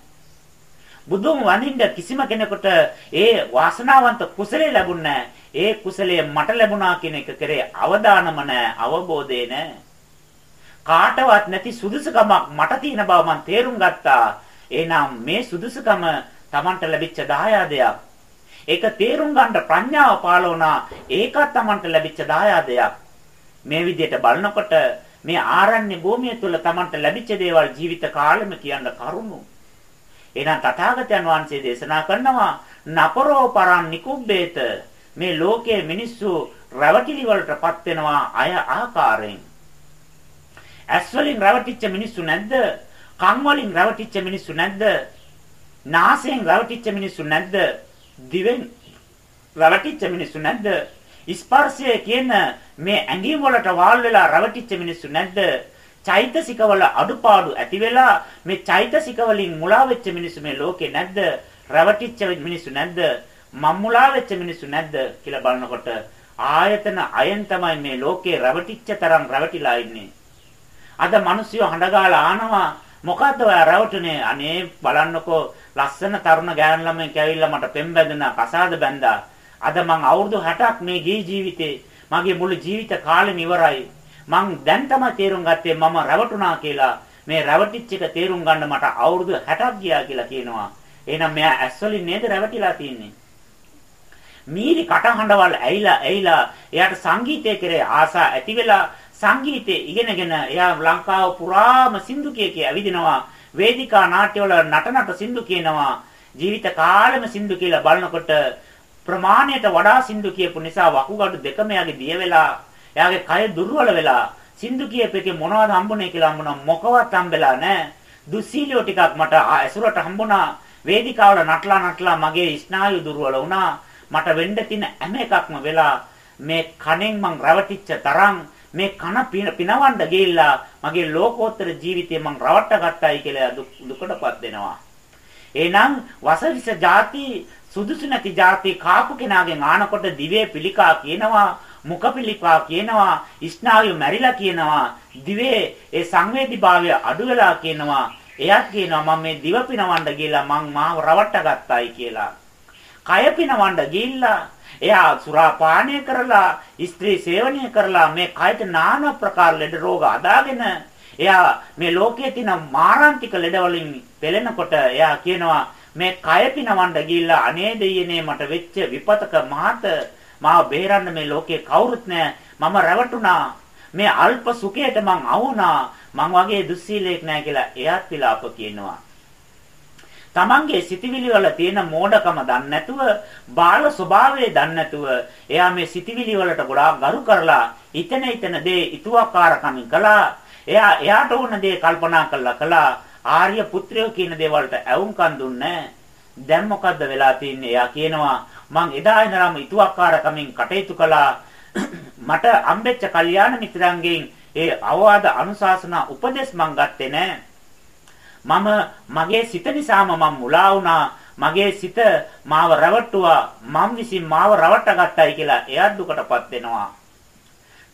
බුදුන් වඳින්න කිසිම කෙනෙකුට ඒ වාසනාවන්ත කුසලයේ ලැබුණ ඒ කුසලයේ මට ලැබුණා කියන එක කරේ අවදානම නැහැ, අවබෝධේ නැහැ. කාටවත් නැති සුදුසුකමක් මට තියෙන බව මම තේරුම් ගත්තා. එහෙනම් මේ සුදුසුකම Tamanට ලැබිච්ච දායාදයක්. ඒක තේරුම් ගන්න ප්‍රඥාව පාළ වුණා. ඒකත් Tamanට ලැබිච්ච දායාදයක්. මේ විදිහට බලනකොට මේ ආරණ්‍ය භූමිය තුල Tamanට ලැබිච්ච දේවල් ජීවිත කාලෙම කියන්න කරුණු. එහෙනම් තථාගතයන් වහන්සේ දේශනා කරනවා නපරෝ පරන් නිකුබ්බේත මේ ලෝකයේ මිනිස්සු රැවටිලි වලටපත් වෙනවා අය ආකාරයෙන්. ඇස් වලින් රැවටිච්ච මිනිස්සු නැද්ද? කන් වලින් රැවටිච්ච මිනිස්සු නැද්ද? නාසයෙන් රැවටිච්ච මිනිස්සු නැද්ද? දිවෙන් රැවටිච්ච මිනිස්සු නැද්ද? ස්පර්ශය කියන මේ ඇඟිම් වලට වාල් වෙලා රැවටිච්ච මිනිස්සු නැද්ද? චෛතසිකවල අඩුපාඩු ඇති වෙලා මේ චෛතසික වලින් මුලා වෙච්ච මිනිස්සු මේ ලෝකේ නැද්ද? රැවටිච්ච මිනිස්සු නැද්ද? මම්මුලා වෙච්ච මිනිස්සු නැද්ද කියලා බලනකොට ආයතන අයෙන් තමයි මේ ලෝකේ රැවටිච්ච තරම් රැවටිලා ඉන්නේ. අද මිනිස්සු හඬගාලා ආනවා මොකද්ද ඔය රැවටුනේ? අනේ බලන්නකෝ ලස්සන තරුණ ගෑනු ළමෙක් ඇවිල්ලා මට පෙම් බැඳුනා, කසාද බැඳා. අද මං අවුරුදු 60ක් මේ ගේ ජීවිතේ මගේ මුළු ජීවිත කාලෙම ඉවරයි. මං දැන් තමයි තේරුම් ගත්තේ මම රැවටුණා කියලා. මේ රැවටිච්ච එක තේරුම් ගන්න මට අවුරුදු 60ක් ගියා කියලා කියනවා. එහෙනම් මෙයා ඇස්වලින් නේද රැවටිලා තින්නේ? මීරි කටහඬවල් ඇයිලා ඇයිලා එයාට සංගීතය කෙරේ ආසා ඇති වෙලා සංගීතය ඉගෙනගෙන එයා ලංකාව පුරාම සින්දු කිය ඇවිදිනවා. වේදිකා නාට්‍යවල නටනට සින්දු කියනවා. ජීවිත කාලෙම සින්දු කියලා බලනකොට ප්‍රමාණයට වඩා සින්දු කියපු නිසා වකුගඩු දෙකම යාගේ දිය වෙලා එයාගේ කය දුර්වල වෙලා සින්දු කියපේකේ මොනවද හම්බුනේ කියලා හම්බුණා මොකවත් හම්බෙලා නැහැ දුස්සීලියෝ ටිකක් මට ඇසුරට හම්බුණා. වේදිකාවල නටලා නටලා මගේ ස්නායු දුර්වල වුණා. මට වෙන්න තියෙන හැම එකක්ම වෙලා මේ කණෙන් මං රැවටිච්ච තරම් මේ කන පිනවන්න ගිහිල්ලා මගේ ලෝකෝත්තර ජීවිතේ මං රවට්ට ගත්තයි කියලා දුකටපත් වෙනවා. එහෙනම් වසවිස ಜಾති සුදුසු නැති જાති කාපු කෙනාගෙන් ආනකොට දිවේ පිළිකා කියනවා මුඛ පිළිකා කියනවා ස්නායු මැරිලා කියනවා දිවේ ඒ සංවේදීභාවය අඩු වෙලා කියනවා එයත් කියනවා මම මේ දිව පිනවන්න ගිහලා මං මාව රවට්ට ගත්තයි කියලා. කය පිනවන්න ගිහිල්ලා එයා සුරා පානය කරලා ස්ත්‍රී සේවනය කරලා මේ කයට নানা ප්‍රකාර ලෙඩ රෝග අදාගෙන එයා මේ ලෝකයේ තියෙන මාරාන්තික ලෙඩ වලින් පෙළෙනකොට එයා කියනවා මේ කය පිනවන්න ගිහිල්ලා අනේ දෙයියනේ මට වෙච්ච විපතක මහත. මාව බේරන්න මේ ලෝකේ කවුරුත් නැහැ මම රැවටුණා. මේ අල්ප සුඛයට මං අවුනා මං වගේ දුස්සීලයක් නැහැ කියලා එයාත් විලාප කියනවා. තමන්ගේ සිතිවිලි වල තියෙන මෝඩකම දන්නේ නැතුව බාල ස්වභාවය දන්නේ නැතුව එයා මේ සිතිවිලි වලට ගොඩාක් ගරු කරලා ඉතන ඉතන දේ ඉතුවක්කාරකමින් කළා එයා එයාට ඕන දේ කල්පනා කළා කළා ආර්ය පුත්‍රයෝ කියන දේවල්ට ඇවුම්කන් දුන්නේ දැන් මොකද්ද වෙලා තින්නේ? එයා කියනවා මං එදා ඉඳලාම ඉතුවක්කාරකමින් කටයුතු කළා. <clears throat> මට අම්බෙච්ච කල්යාණ මිත්‍රයන්ගෙන් ඒ අවවාද අනුශාසනා උපදෙස් මං ගත්තේ නෑ. මම මගේ සිත නිසාම මම මුලා වුණා. මගේ සිත මාව රවට්ටුවා. මම විසින් මාව රවට්ට ගත්තයි කියලා එයා දුකටපත් වෙනවා.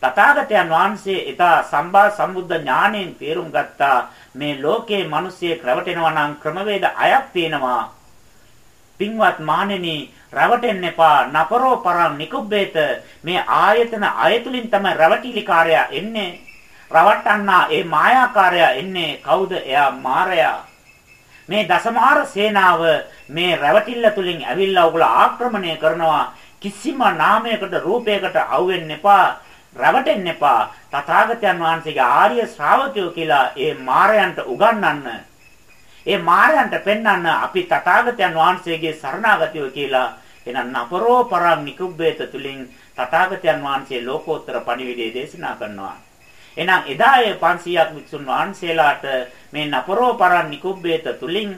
තථාගතයන් වහන්සේ එදා සම්බා සම්බුද්ධ ඥාණයෙන් තේරුම් ගත්තා මේ ලෝකයේ මිනිස්සෙක් රැවටෙනවා නම් ක්‍රමවේද අයක් තියෙනවා. පින්වත් මාණෙනි රැවටෙන්න එපා. නපරෝ පරම් නිකුබ්බේත මේ ආයතන අයතුලින් තමයි රැවටිලිකාරයා එන්නේ. රවට්ටන්නා ඒ මායාකාරයා එන්නේ කවුද? එයා මාරයා. මේ දසමාර සේනාව මේ රැවටිල්ල තුලින් ඇවිල්ලා ඔයගොල්ලෝ ආක්‍රමණය කරනවා. කිසිම නාමයකට රූපයකට අවු වෙන්න එපා. රැවටෙන්න එපා. තථාගතයන් වහන්සේගේ ආර්ය ශ්‍රාවකයෝ කියලා ඒ මාරයන්ට උගන්වන්න. ඒ මාරයන්ට පෙන්වන්න අපි තථාගතයන් වහන්සේගේ සරණාගතයෝ කියලා එනන් අපරෝ පරම් නිකුබ්බේත තුලින් තථාගතයන් වහන්සේ ලෝකෝත්තර පණිවිඩය දේශනා කරනවා. එහෙනම් එදා ඒ 500ක් වික්ෂුන් වහන්සේලාට මේ නපරෝ පරම් නිකුබ්බේත තුලින්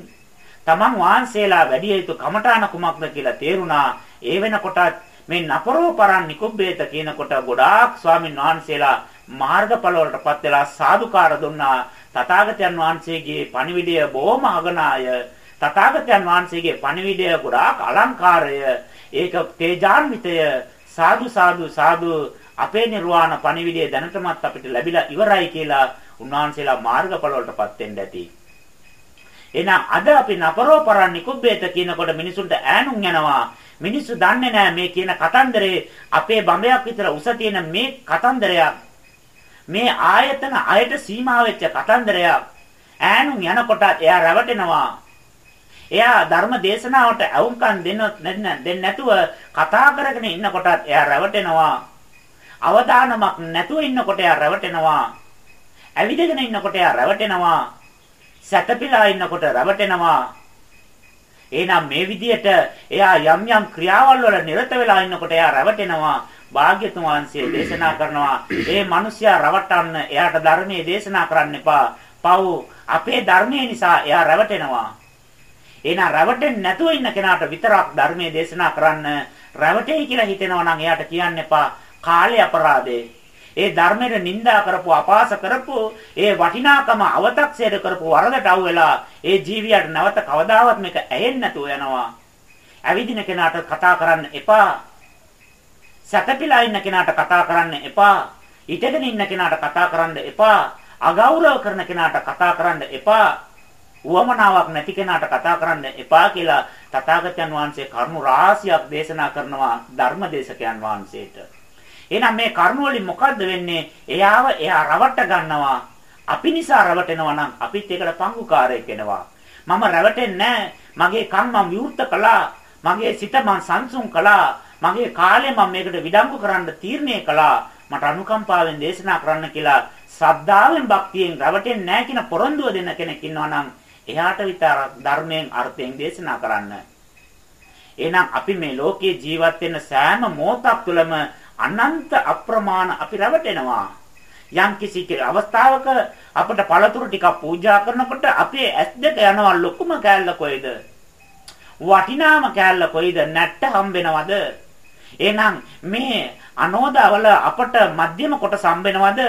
තමන් වහන්සේලා වැඩි යුතු කමඨාන කුමක්ද කියලා තේරුණා. ඒ වෙනකොටත් මේ නපරෝ පරන් නිකුබ්බේත කියනකොට ගොඩාක් ස්වාමින් වහන්සේලා මාර්ගඵල වලටපත් වෙලා සාදුකාර දුන්නා. තථාගතයන් වහන්සේගේ පණිවිඩය බොහොම අගනාය. තථාගතයන් වහන්සේගේ පණිවිඩය ගොඩාක් අලංකාරය. ඒක තේජාන්විතය. සාදු සාදු සාදු. අපේ නිර්වාණ පණිවිඩය දැනටමත් අපිට ලැබිලා ඉවරයි කියලා උන්වහන්සේලා මාර්ගඵල වලටපත් වෙන්න ඇති එහෙනම් අද අපි නපරෝ පරන් නිකුබ්බේත කියනකොට මිනිසුන්ට ඈනුම් යනවා. මිනිස්සු දන්නේ නැහැ මේ කියන කතන්දරේ අපේ බඹයක් විතර උස තියෙන මේ කතන්දරයක්. මේ ආයතන අයට සීමා වෙච්ච කතන්දරයක්. ඈනුම් යනකොට එයා රැවටෙනවා. එයා ධර්ම දේශනාවට අවුම්කම් දෙන්න නැතුව කතා කරගෙන ඉන්නකොටත් එයා රැවටෙනවා. අවදානමක් නැතුව ඉන්නකොට එයා රැවටෙනවා. ඇවිදගෙන ඉන්නකොට එයා රැවටෙනවා. සැතපීලා ඉන්නකොට රැවටෙනවා. එහෙනම් මේ විදියට එයා යම් යම් ක්‍රියාවල් වල නිරත වෙලා ඉන්නකොට එයා රැවටෙනවා. භාග්‍යතුන් වහන්සේ දේශනා කරනවා ඒ මිනිසයා රවටන්න එයාට ධර්මයේ දේශනා කරන්න එපා. පව් අපේ ධර්මයේ නිසා එයා රැවටෙනවා. එහෙනම් රැවටෙන්නේ නැතුව ඉන්න කෙනාට විතරක් ධර්මයේ දේශනා කරන්න රැවටෙයි කියලා හිතෙනවා නම් එයාට කියන්න එපා කාලේ අපරාධේ ඒ ධර්මයට නිඳා කරපු අපාස කරපු ඒ වටිනාකම අව탁සයට කරපු වරදට අවු වෙලා ඒ ජීවියට නැවත කවදාවත් මේක ඇහෙන්නේ නැතුව යනවා. ඇවිදින කෙනාට කතා කරන්න එපා. සැතපීලා ඉන්න කෙනාට කතා කරන්න එපා. ඉටගෙන ඉන්න කෙනාට කතා කරන්න එපා. අගෞරව කරන කෙනාට කතා කරන්න එපා. උවමනාවක් නැති කෙනාට කතා කරන්න එපා කියලා තථාගතයන් වහන්සේ කරුණු රාශියක් දේශනා කරනවා ධර්මදේශකයන් වහන්සේට. එහෙනම් මේ කරුණ වලින් මොකද්ද වෙන්නේ? එයාව එයා රවට්ට ගන්නවා. අපි නිසා රවටෙනවා නම් අපිත් ඒකට පංගුකාරයෙක් වෙනවා. මම රැවටෙන්නේ මගේ කන් මම විවෘත කළා. මගේ සිත මම සංසුන් කළා. මගේ කාලය මම මේකට විඩංගු කරන්න තීරණය කළා. මට අනුකම්පාවෙන් දේශනා කරන්න කියලා ශ්‍රද්ධාවෙන් භක්තියෙන් රැවටෙන්නේ නැහැ කියන පොරොන්දුව දෙන්න කෙනෙක් ඉන්නවා නම් එයාට විතරක් ධර්මයෙන් අර්ථයෙන් දේශනා කරන්න. එහෙනම් අපි මේ ලෝකයේ ජීවත් වෙන සෑම මොහොතක් තුළම අනන්ත අප්‍රමාණ අපි රැවටෙනවා. යම් කිසි අවස්ථාවක අපිට පළතුරු ටිකක් පූජා කරනකොට අපේ ඇස් දෙක යනවා ලොකුම කෑල්ල කොයිද? වටිනාම කෑල්ල කොයිද? නැට්ට හම්බෙනවද? එහෙනම් මේ අනෝදාවල අපට මධ්‍යම කොටස හම්බෙනවද?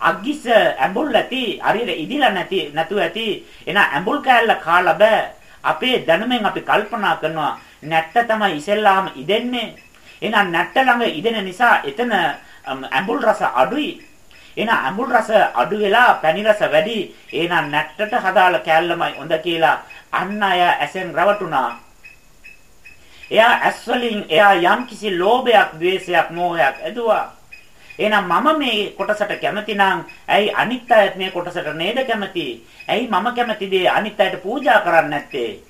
අග්ගිස ඇඹුල් ඇති හරියට ඉදිලා නැති නැතුව ඇති එන ඇඹුල් කෑල්ල කාලා බෑ අපේ දැනුමෙන් අපි කල්පනා කරනවා නැට්ට තමයි ඉසෙල්ලාම ඉදෙන්නේ එහෙනම් නැට්ට ළඟ ඉදෙන නිසා එතන ඇඹුල් රස අඩුයි. එහෙනම් ඇඹුල් රස අඩු වෙලා පැණි රස වැඩි. එහෙනම් නැට්ටට හදාල කෑල්ලමයි හොඳ කියලා අන්න අය ඇසෙන් රවටුණා. එයා ඇස් වලින් එයා යම්කිසි ලෝභයක්, ద్వේෂයක්, මෝහයක් ඇදුවා. එහෙනම් මම මේ කොටසට කැමති නම් ඇයි අනිත් අයත් මේ කොටසට නේද කැමති? ඇයි මම කැමති දේ අනිත් අයට පූජා කරන්නේ නැත්තේ?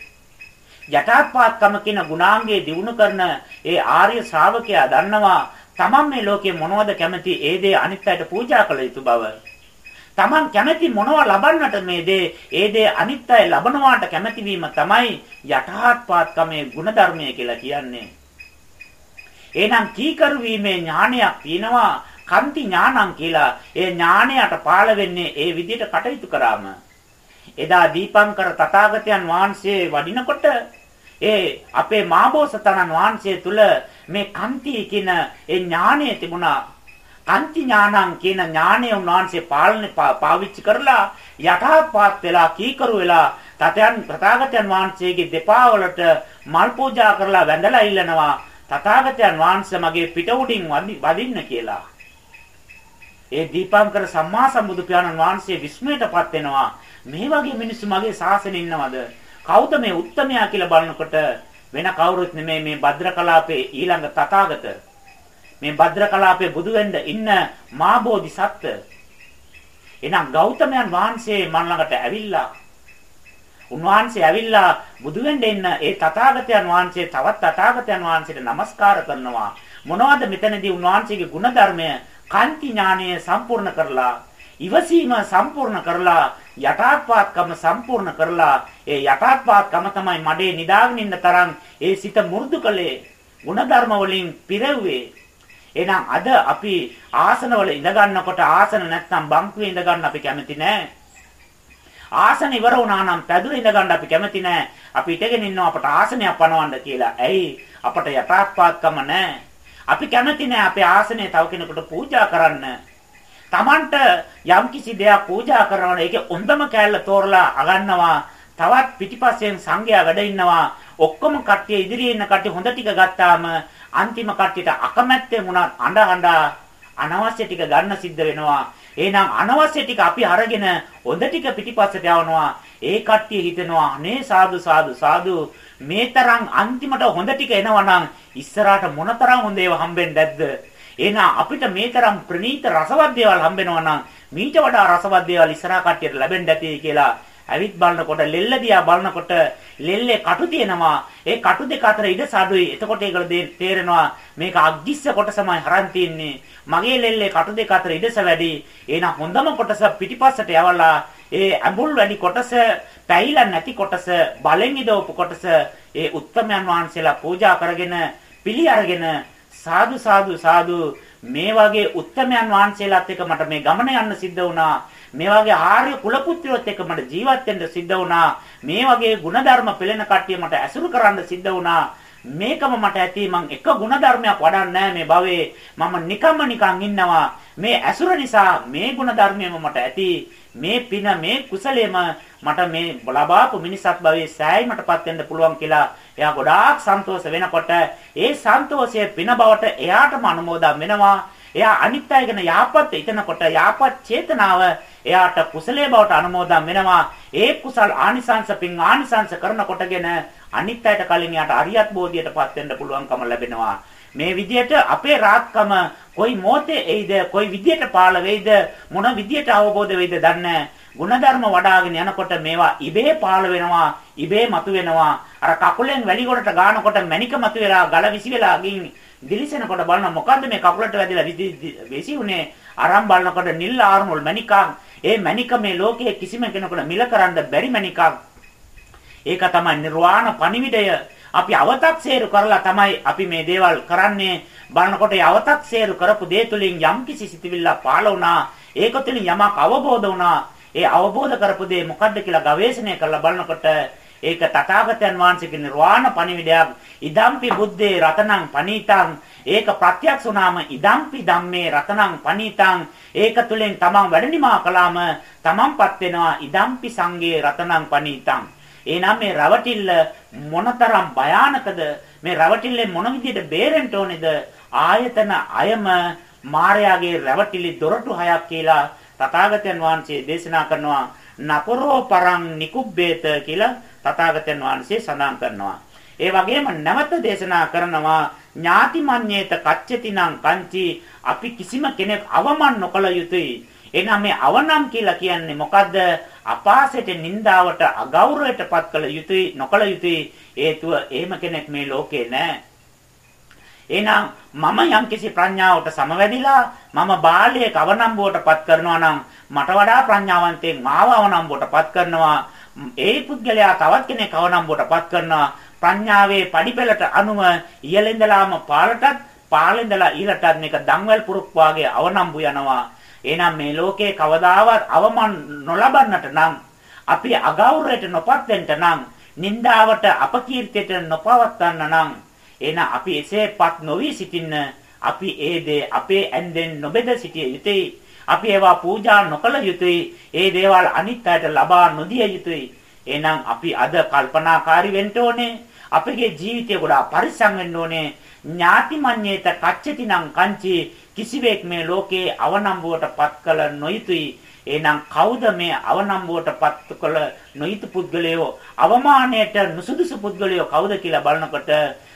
යටාත්පාත්කම කියන ගුණාංගයේ දිනු කරන ඒ ආර්ය ශ්‍රාවකයා දන්නවා තමන් මේ ලෝකේ මොනවද කැමති ඒ දේ අනිත් අයට පූජා කළ යුතු බව. තමන් කැමති මොනව ලබන්නට මේ දේ ඒ දේ අනිත් අය ලබනවාට කැමති වීම තමයි යටාත්පාත්කමේ ගුණධර්මය කියලා කියන්නේ. එහෙනම් කීකරු වීමේ ඥානයක් තියෙනවා කන්ති ඥානං කියලා. ඒ ඥානයට පාළ වෙන්නේ ඒ විදිහට කටයුතු කරාම. එදා දීපංකර තථාගතයන් වහන්සේ වඩිනකොට ඒ අපේ මාබෝසතනන් වහන්සේ තුල මේ කන්ති කියන ඒ ඥානය තිබුණා. කන්ති ඥානං කියන ඥානය උන්වහන්සේ පාලන පාවිච්චි කරලා යටහත්පත් වෙලා කීකරු වෙලා තතයන් තථාගතයන් වහන්සේගේ දෙපා වලට මල් පූජා කරලා වැඳලා ඉල්ලනවා තථාගතයන් වහන්සේ මගේ පිට උඩින් වදින්න කියලා. ඒ දීපංකර සම්මා සම්බුදු පියාණන් වහන්සේ විස්මයටපත් වෙනවා. මේ වගේ මිනිස්සු මගේ ශාසනයේ ඉන්නවද? කවුද මේ උත්තමයා කියලා බලනකොට වෙන කවුරුත් නෙමෙයි මේ භද්‍රකලාපේ ඊළඟ තථාගත. මේ භද්‍රකලාපේ බුදු වෙන්න ඉන්න මාබෝධි සත්ත්ව. එහෙනම් ගෞතමයන් වහන්සේ මන් ළඟට ඇවිල්ලා උන්වහන්සේ ඇවිල්ලා බුදු වෙන්න ඉන්න ඒ තථාගතයන් වහන්සේ තවත් තථාගතයන් වහන්සේට নমස්කාර කරනවා. මොනවද මෙතනදී උන්වහන්සේගේ ගුණධර්මය කාන්ති ඥානය සම්පූර්ණ කරලා ඉවසීම සම්පූර්ණ කරලා යථාර්ථවාදකම සම්පූර්ණ කරලා ඒ යථාර්ථවාදකම තමයි මඩේ නිදාගෙන ඉන්න තරම් ඒ සිත මු르දු කළේ ಗುಣධර්ම වලින් පිරෙව්වේ. එහෙනම් අද අපි ආසනවල ඉඳ ගන්නකොට ආසන නැත්නම් බංකුවේ ඉඳ ගන්න අපි කැමති නැහැ ආසන ඉවර වුණා නම් පැදුර ඉඳ ගන්න අපි කැමති නැහැ අපි ඉඳගෙන ඉන්නවා අපට ආසනයක් පනවන්න කියලා. ඇයි? අපට යථාර්ථවාදකම නැහැ අපි කැමති නැහැ අපේ ආසනය තව කෙනෙකුට පූජා කරන්න. Tamanට යම්කිසි දෙයක් පූජා කරනවා ඒකේ හොඳම කෑල්ල තෝරලා අගන්නවා. තවත් පිටිපස්සෙන් සංඝයා වැඩ ඉන්නවා. ඔක්කොම කට්ටිය ඉදිරියේ ඉන්න කට්ටිය හොඳ ටික ගත්තාම අන්තිම කට්ටියට අකමැත්තෙන් උනත් අඬ අඬ අනවශ්‍ය ටික ගන්න සිද්ධ වෙනවා. එහෙනම් අනවශ්‍ය ටික අපි අරගෙන හොඳ ටික පිටිපස්සට යවනවා. ඒ කට්ටිය හිතනවා අනේ සාදු සාදු සාදු මේ තරම් අන්තිමට හොඳ ටික එනවනම් ඉස්සරහට මොනතරම් හොඳ ඒවා හම්බෙන්නේ නැද්ද? එහෙනම් අපිට මේ තරම් ප්‍රණීත රසවත් දේවල් හම්බෙනවා නම් මීට වඩා රසවත් දේවල් ඉස්සරහා කට්ටියට ලැබෙන්න ඇති කියලා ඇවිත් බලනකොට ලෙල්ල දිහා බලනකොට ලෙල්ලේ කටු තියෙනවා. ඒ කටු දෙක අතර ඉඩ සාඩුයි. එතකොට ඒකට තේරෙනවා මේක අග්ගිස්ස කොටසමයි හරන් තින්නේ. මගේ ලෙල්ලේ කටු දෙක අතර ඉඩස වැඩි. එහෙනම් හොඳම කොටස පිටිපස්සට යවලා ඒ ඇඹුල් වැඩි කොටස පැහිලා නැති කොටස බලෙන් ඉදවපු කොටස ඒ උත්තමයන් වහන්සේලා පූජා කරගෙන පිළි අරගෙන සාදු සාදු සාදු මේ වගේ උත්තමයන් වහන්සේලාත් එක්ක මට මේ ගමන යන්න සිද්ධ වුණා මේ වගේ ආර්ය කුල පුත්‍රයොත් එක්ක මට ජීවත් වෙන්න සිද්ධ වුණා. මේ වගේ ಗುಣධර්ම පෙළෙන කට්ටිය මට ඇසුරු කරන්න සිද්ධ වුණා. මේකම මට ඇති මං එක ಗುಣ ධර්මයක් වඩන්නේ මේ භවයේ. මම නිකම්ම නිකන් ඉන්නවා. මේ ඇසුර නිසා මේ ಗುಣ ධර්මයම මට ඇති. මේ පින මේ කුසලයේම මට මේ ලබාපු මිනිසත් භවයේ සෑයීමටපත් වෙන්න පුළුවන් කියලා එයා ගොඩාක් සන්තෝෂ වෙනකොට ඒ සන්තෝෂය පින බවට එයාටම අනුමෝදන් වෙනවා. එයා අනිත් අය ගැන යහපත් හිතනකොට යහපත් චේතනාව එයාට කුසලයේ බවට අනුමෝදන් වෙනවා. ඒ කුසල් ආනිසංස පින් ආනිසංස කරනකොටගෙන අනිත් අයට කලින් එයාට අරියත් බෝධියටපත් වෙන්න පුළුවන්කම ලැබෙනවා. මේ විදියට අපේ රාත්කම කොයි මොහොතේ එයිද කොයි විදියට පාළ වෙයිද මොන විදියට අවබෝධ වෙයිද දන්නේ ගුණධර්ම වඩ아가ගෙන යනකොට මේවා ඉබේ පාළ වෙනවා ඉබේ මතුවෙනවා අර කකුලෙන් වැලි ගොඩට ගානකොට මණික මතුවෙලා ගල විසි වෙලා ගින් දිලිසෙනකොට බලන මොකද්ද මේ කකුලට වැදිලා විසි උනේ? අරන් බලනකොට නිල් ආර්මුල් මණිකක් ඒ මණික මේ ලෝකයේ කිසිම කෙනෙකුට මිල කරන්න බැරි මණිකක් ඒක තමයි නිර්වාණ පණිවිඩය. අපි අව탁සේරු කරලා තමයි අපි මේ දේවල් කරන්නේ. බලනකොට ඒ අව탁සේරු කරපු දේ තුලින් යම්කිසි සිතිවිල්ලක් පාළ වුණා. ඒක තුලින් යමක් අවබෝධ වුණා. ඒ අවබෝධ කරපු දේ මොකද්ද කියලා ගවේෂණය කරලා බලනකොට ඒක තථාගතයන් වහන්සේගේ නිර්වාණ පණිවිඩයක්. ඉදම්පි බුද්දේ රතනං පනීතං ඒක ප්‍රත්‍යක්ෂ වුණාම ඉදම්පි ධම්මේ රතනං පනීතං ඒක තුලින් තමන් වැඩනිමා කළාම තමන්පත් වෙනවා ඉදම්පි සංගේ රතනං පනීතං එහෙනම් මේ රවටිල්ල මොනතරම් භයානකද? මේ රවටිල්ලෙන් මොන විදිහට බේරෙන්න ඕනේද? ආයතන අයම මායාගේ රැවටිලි දොරටු හයක් කියලා තථාගතයන් වහන්සේ දේශනා කරනවා. නපරෝ පරං නිකුබ්බේත කියලා තථාගතයන් වහන්සේ සඳහන් කරනවා. ඒ වගේම නැවත දේශනා කරනවා ඥාතිමඤ්ඤේත කච්චතිනම් කංචි අපි කිසිම කෙනෙක් අවමන් නොකළ යුතුයි. එහෙනම් මේ අවනම් කියලා කියන්නේ මොකද්ද? අපාසයට නින්දාවට අගෞරවයට පත් කළ යුතුයි නොකළ යුතුයි. හේතුව එහෙම කෙනෙක් මේ ලෝකේ නැහැ. එහෙනම් මම යම්කිසි ප්‍රඥාවට සමවැදිලා මම බාලයේ කවනම්බුවට පත් කරනවා නම් මට වඩා ප්‍රඥාවන්තයෙන් මාව අවනම්බුවට පත් කරනවා ඒ පුද්ගලයා තවත් කෙනෙක් අවනම්බුවටපත් කරනවා. ප්‍රඥාවේ පඩිපෙළට අනුව ඉහළින්දලාම පාලටත් පාලෙන්දලා ඊළටත් මේක දන්වැල් පුරුක් වාගේ අවනම්බු යනවා. එහෙනම් මේ ලෝකේ කවදාවත් අවමන් නොලබන්නට නම් අපි අගෞරවයට නොපත් වෙන්න නම් නින්දාවට අපකීර්තියට නොපවත්වන්න නම් එහෙනම් අපි එසේපත් නොවි සිටින්න අපි ඒ දේ අපේ ඇඳෙන් නොබෙද සිටිය යුතුයි. අපි ඒවා පූජා නොකළ යුතුයි. ඒ දේවල් අනිත් අයට ලබා නොදිය යුතුයි. එහෙනම් අපි අද කල්පනාකාරී වෙන්න ඕනේ. අපගේ ජීවිතය ගොඩාක් පරිස්සම් වෙන්න ඕනේ. ඥාතිමඤ්ඤේත කච්චතිනම් කංචි කිසිවෙක් මේ ලෝකේ අවනම්බුවට පත් කළ නොයුතුයි. එහෙනම් කවුද මේ අවනම්බුවට පත් කළ නොයුතු පුද්ගලයෝ අවමානයට නුසුදුසු පුද්ගලයෝ කවුද කියලා බලනකොට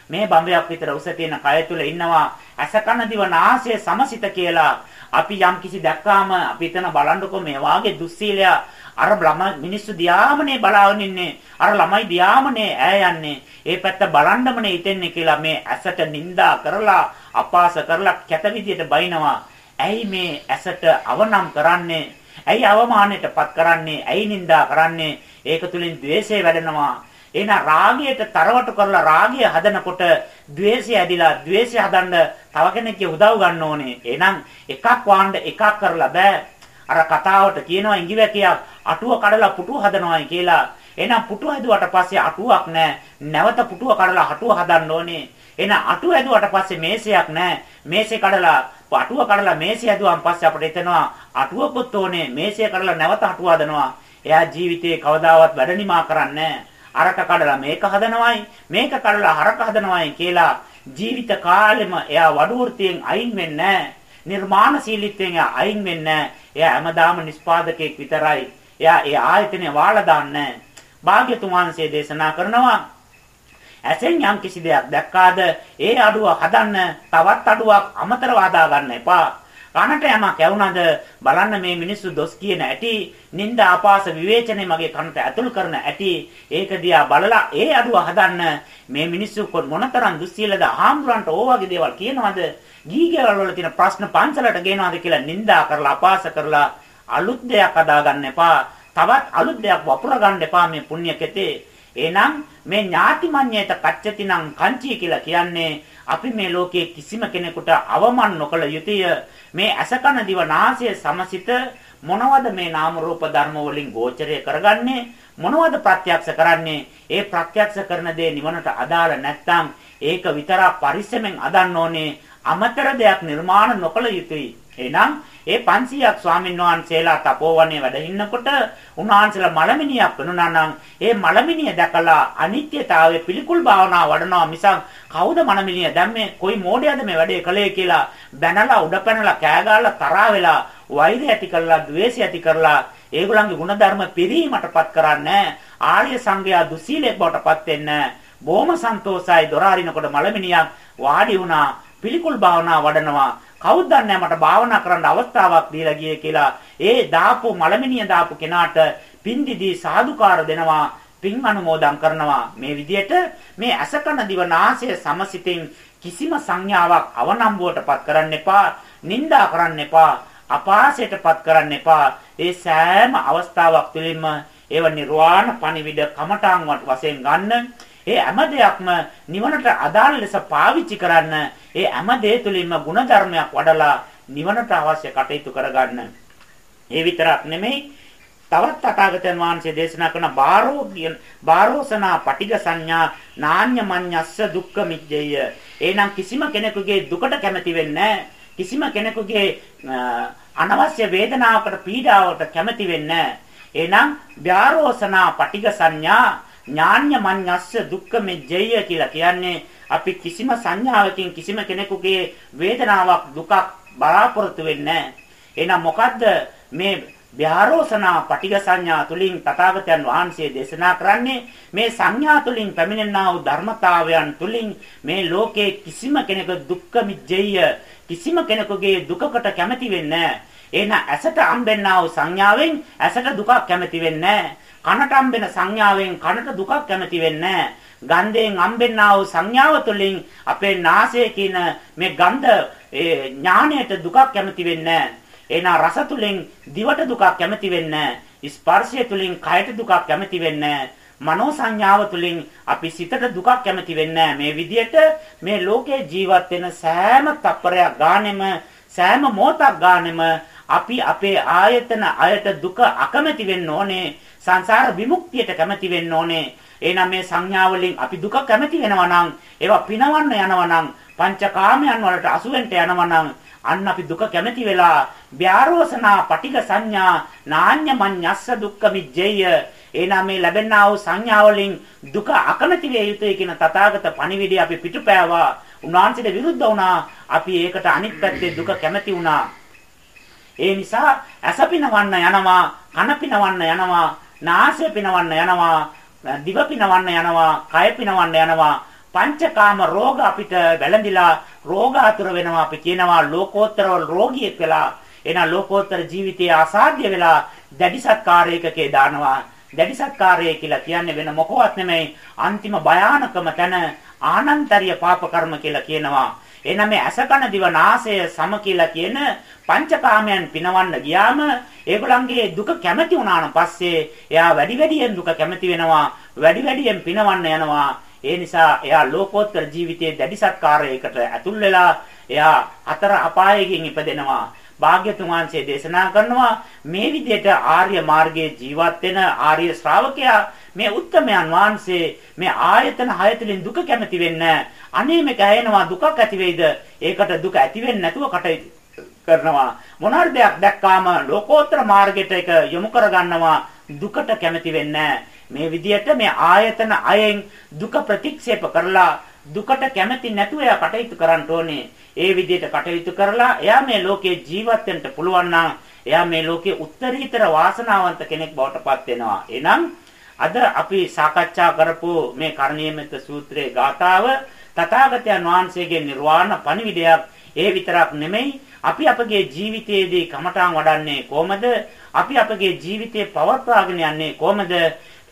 මේ බඹයක් විතර උස තියෙන කය තුල ඉන්නවා. අසකන දිව නාසය සමසිත කියලා අපි යම් කිසි දැක්කාම අපි එතන බලන්නකො මේ වාගේ දුස්සීලයා. අර ළම මිනිස්සු දියාමනේ බලාගෙන ඉන්නේ. අර ළමයි දියාමනේ ඈ යන්නේ. ඒ පැත්ත බලන්නමනේ හිතෙන්නේ කියලා මේ ඇසට නිඳා කරලා අපාස කරලා කැත විදියට බයිනවා. ඇයි මේ ඇසට අවනම් කරන්නේ? ඇයි අවමානයටපත් කරන්නේ? ඇයි නිඳා කරන්නේ? ඒක තුලින් द्वේෂය වැඩෙනවා. එහෙනම් රාගයට තරවටු කරලා රාගය හදනකොට द्वේෂය ඇදිලා द्वේෂය හදන්න තව කෙනෙක්ගේ උදව් ගන්න ඕනේ. එහෙනම් එකක් වාන්න එකක් කරලා බෑ. අර කතාවට කියනවා ඉංගිවැකියක් අටුව කඩලා පුටුව හදනවායි කියලා. එහෙනම් පුටුව හදුවට පස්සේ අටුවක් නෑ. නැවත පුටුව කඩලා අටුව හදන්න ඕනේ. එහෙනම් අටුව හදුවට පස්සේ මේසයක් නෑ. මේසේ කඩලා අටුව කඩලා මේසය හදුවාන් පස්සේ අපිට එතනවා අටුවකුත් ඕනේ. මේසය කඩලා නැවත අටුව හදනවා. එයා ජීවිතේ කවදාවත් වැඩ නිමා කරන්නේ නෑ. අරක කඩලා මේක හදනවයි මේක කඩලා හරක හදනවයි කියලා ජීවිත කාලෙම එයා වඩු වෘත්තියෙන් අයින් වෙන්නේ නිර්මාණශීලීත්වයෙන් අයින් වෙන්නේ එයා හැමදාම නිස්පාදකයෙක් විතරයි. එයා ඒ ආයතනේ වාලා දාන්නේ භාග්‍යතුන් වහන්සේ දේශනා කරනවා ඇසෙන් යම් කිසි දෙයක් දැක්කාද ඒ අඩුව හදන්න තවත් අඩුවක් අමතරව හදා ගන්න එපා. කනට යමක් ඇවුනද බලන්න මේ මිනිස්සු දොස් කියන ඇටි නිନ୍ଦ ආපාස විවේචනේ මගේ කනට ඇතුල් කරන ඇටි. ඒක දිහා බලලා ඒ අඩුව හදන්න මේ මිනිස්සු මොනතරම් දුස්සීලද ආම්බුරන්ට ඕවගේ දේවල් කියනවද? ගීගේවල් වල තියෙන ප්‍රශ්න පන්සලට ගේනවද කියලා නිନ୍ଦා කරලා අපාස කරලා අලුත් දෙයක් හදාගන්න එපා. තවත් අලුත් දෙයක් වපුර ගන්න එපා මේ පුණ්‍ය කෙතේ. එහෙනම් මේ ඥාතිමඤ්ඤයට කච්චතිනම් කංචී කියලා කියන්නේ අපි මේ ලෝකයේ කිසිම කෙනෙකුට අවමන් නොකළ යුතුය. මේ අසකන දිව නාසය සමසිත මොනවද මේ නාම රූප ධර්ම වලින් ගෝචරය කරගන්නේ? මොනවද ප්‍රත්‍යක්ෂ කරන්නේ? ඒ ප්‍රත්‍යක්ෂ කරන දේ නිවනට අදාළ නැත්නම් ඒක විතරක් පරිස්සමෙන් අදන්න ඕනේ. අමතර දෙයක් නිර්මාණ නොකළ යුතුයි. එහෙනම් ඒ 500ක් ස්වාමීන් වහන්සේලා තපෝවනේ වැඩ ඉන්නකොට උන්වහන්සේලා මලමිනියක් වෙනුනා නම් ඒ මලමිනිය දැකලා අනිත්‍යතාවයේ පිළිකුල් භාවනාව වඩනවා මිසක් කවුද මලමිනිය දැම්මේ කොයි මෝඩයද මේ වැඩේ කළේ කියලා බැනලා උඩ පැනලා කෑ ගහලා තරහා වෙලා වෛරය ඇති කරලා ද්වේෂය ඇති කරලා ඒගොල්ලන්ගේ ಗುಣධර්ම පිරීමටපත් කරන්නේ ආර්ය සංඝයා දුසීලෙක් බවටපත් වෙන්නේ බොහොම සන්තෝසයි දොර අරිනකොට මලමිනියක් වාඩි වුණා. පිළිකුල් භාවනාව වඩනවා. කවුද දන්නේ මට භාවනා කරන්න අවස්ථාවක් දීලා ගියේ කියලා. ඒ දාපු මලමිනිය දාපු කෙනාට පින්දිදී සාදුකාර දෙනවා පින් අනුමෝදන් කරනවා. මේ විදිහට මේ අසකන දිවනාසය සමසිතින් කිසිම සංඥාවක් අවනම්බුවටපත් කරන්න එපා නිඳා කරන්න එපා අපාසයටපත් කරන්න එපා. ඒ සෑම අවස්ථාවක් තුළින්ම ඒව නිර්වාණ පණිවිඩ කමඨාන් වශයෙන් ගන්න. ඒ හැම දෙයක්ම නිවනට අදාළ ලෙස පාවිච්චි කරන්න ඒ හැම දේ තුළින්ම ಗುಣධර්මයක් වඩලා නිවනට අවශ්‍ය කටයුතු කරගන්න. ඒ විතරක් නෙමෙයි තවත් තථාගතයන් වහන්සේ දේශනා කරන බාරෝග්‍යන් බාරෝසනා පටිග සංඥා නාඤ්‍ය මඤ්ඤස්ස දුක්ඛ මිජ්ජය. එහෙනම් කිසිම කෙනෙකුගේ දුකට කැමති වෙන්නේ කිසිම කෙනෙකුගේ අනවශ්‍ය වේදනාවකට පීඩාවකට කැමති වෙන්නේ එහෙනම් බාරෝසනා පටිග සංඥා ඥාන්‍ය මඤ්ඤස්ස දුක්ඛ මෙජ්ජය කියලා කියන්නේ අපි කිසිම සංඥාවකින් කිසිම කෙනෙකුගේ වේදනාවක් දුකක් බලාපොරොත්තු වෙන්නේ එහෙනම් මොකද්ද මේ විහාරෝසනා පටිඝ සංඥා තුලින් තථාගතයන් වහන්සේ දේශනා කරන්නේ මේ සංඥා තුලින් පැමිණෙනා වූ ධර්මතාවයන් තුලින් මේ ලෝකේ කිසිම කෙනෙකු දුක්ඛ මිජ්ජය කිසිම කෙනෙකුගේ දුකකට කැමති වෙන්නේ නැහැ. එහෙනම් ඇසට හම්බෙන්නා වූ සංඥාවෙන් ඇසට දුකක් කැමති වෙන්නේ නැහැ. කනට හම්බෙන සංඥාවෙන් කනට දුකක් කැමති වෙන්නේ ගන්ධයෙන් හම්බෙන්නා වූ සංඥාව තුළින් අපේ නාසයේ කියන මේ ගන්ධ ඥාණයට දුකක් කැමති වෙන්නේ එනා රස තුළින් දිවට දුකක් කැමති වෙන්නේ ස්පර්ශය තුළින් කයට දුකක් කැමති වෙන්නේ මනෝ සංඥාව තුළින් අපි සිතට දුකක් කැමති වෙන්නේ මේ විදිහට මේ ලෝකේ ජීවත් වෙන සෑම තප්පරයක් ගානෙම සෑම මොහොතක් ගානෙම අපි අපේ ආයතන අයට දුක අකමැති වෙන්න ඕනේ සංසාර විමුක්තියට කැමති වෙන්න ඕනේ. එහෙනම් මේ සංඥා වලින් අපි දුක කැමති වෙනවා නම් ඒවා පිනවන්න යනවා නම් පංචකාමයන් වලට අසු වෙන්න යනවා නම් අන්න අපි දුක කැමති වෙලා ව්‍යාරෝසනා පටිඝ සංඥා නාඤ්‍ය මඤ්ඤස්ස දුක්ඛ මිජ්ජය. එනම් මේ ලැබෙනා වූ සංඥා වලින් දුක අකමැති වේ යුතුයි කියන තථාගත පණිවිඩය අපි පිටුපෑවා. උන්වහන්සේට විරුද්ධ වුණා. අපි ඒකට අනිත් පැත්තේ දුක කැමති වුණා. ඒ නිසා ඇස පිනවන්න යනවා කන පිනවන්න යනවා නාසය පිනවන්න යනවා, දිව පිනවන්න යනවා, කය පිනවන්න යනවා. පංචකාම රෝග අපිට වැළඳිලා රෝග අතුර වෙනවා. අපි කියනවා ලෝකෝත්තර රෝගියෙක් වෙලා එහෙනම් ලෝකෝත්තර ජීවිතයේ අසාධ්‍ය වෙලා දැඩි සත්කාරයකකේ දානවා. දැඩි සත්කාරය කියලා කියන්නේ වෙන මොකවත් නෙමෙයි අන්තිම භයානකම තැන ආනන්තරිය පාප කර්ම කියලා කියනවා. එහෙනම් මේ අසකන දිව නාසය සම කියලා කියන පංචකාමයන් පිනවන්න ගියාම ඒගොල්ලන්ගේ දුක කැමති වුණාන පස්සේ එයා වැඩි වැඩියෙන් දුක කැමති වෙනවා වැඩි වැඩියෙන් පිනවන්න යනවා. ඒ නිසා එයා ලෝකෝත්තර ජීවිතයේ දැඩි සත්කාරයකට ඇතුල් වෙලා එයා අතර අපායකින් ඉපදෙනවා. භාග්‍යතුන් වහන්සේ දේශනා කරනවා මේ විදිහට ආර්ය මාර්ගයේ ජීවත් වෙන ආර්ය ශ්‍රාවකයා මේ උත්තමයන් වහන්සේ මේ ආයතන හය තුළින් දුක කැමති වෙන්නේ. අනේ මේක ඇයෙනවා දුකක් ඇති වෙයිද? ඒකට දුක ඇති වෙන්නේ නැතුව කටයුතු කරනවා. මොනාර දෙයක් දැක්කාම ලෝකෝත්තර මාර්ගයට ඒක යොමු කරගන්නවා. දුකට කැමති වෙන්නේ. මේ විදිහට මේ ආයතන අයෙන් දුක ප්‍රතික්ෂේප කරලා දුකට කැමති නැතුව එයා කටයුතු කරන්න ඕනේ. ඒ විදිහට කටයුතු කරලා එයා මේ ලෝකේ ජීවත් වෙන්න පුළුවන් නම් එයා මේ ලෝකේ උත්තරීතර වාසනාවන්ත කෙනෙක් බවට පත් වෙනවා. එහෙනම් අද අපි සාකච්ඡා කරපු මේ කර්ණීයමෙත සූත්‍රයේ ගාථාව තථාගතයන් වහන්සේගේ නිර්වාණ පණිවිඩයක් ඒ විතරක් නෙමෙයි අපි අපගේ ජීවිතයේදී කමඨාන් වඩන්නේ කොහමද? අපි අපගේ ජීවිතේ පවත්වාගෙන යන්නේ කොහමද?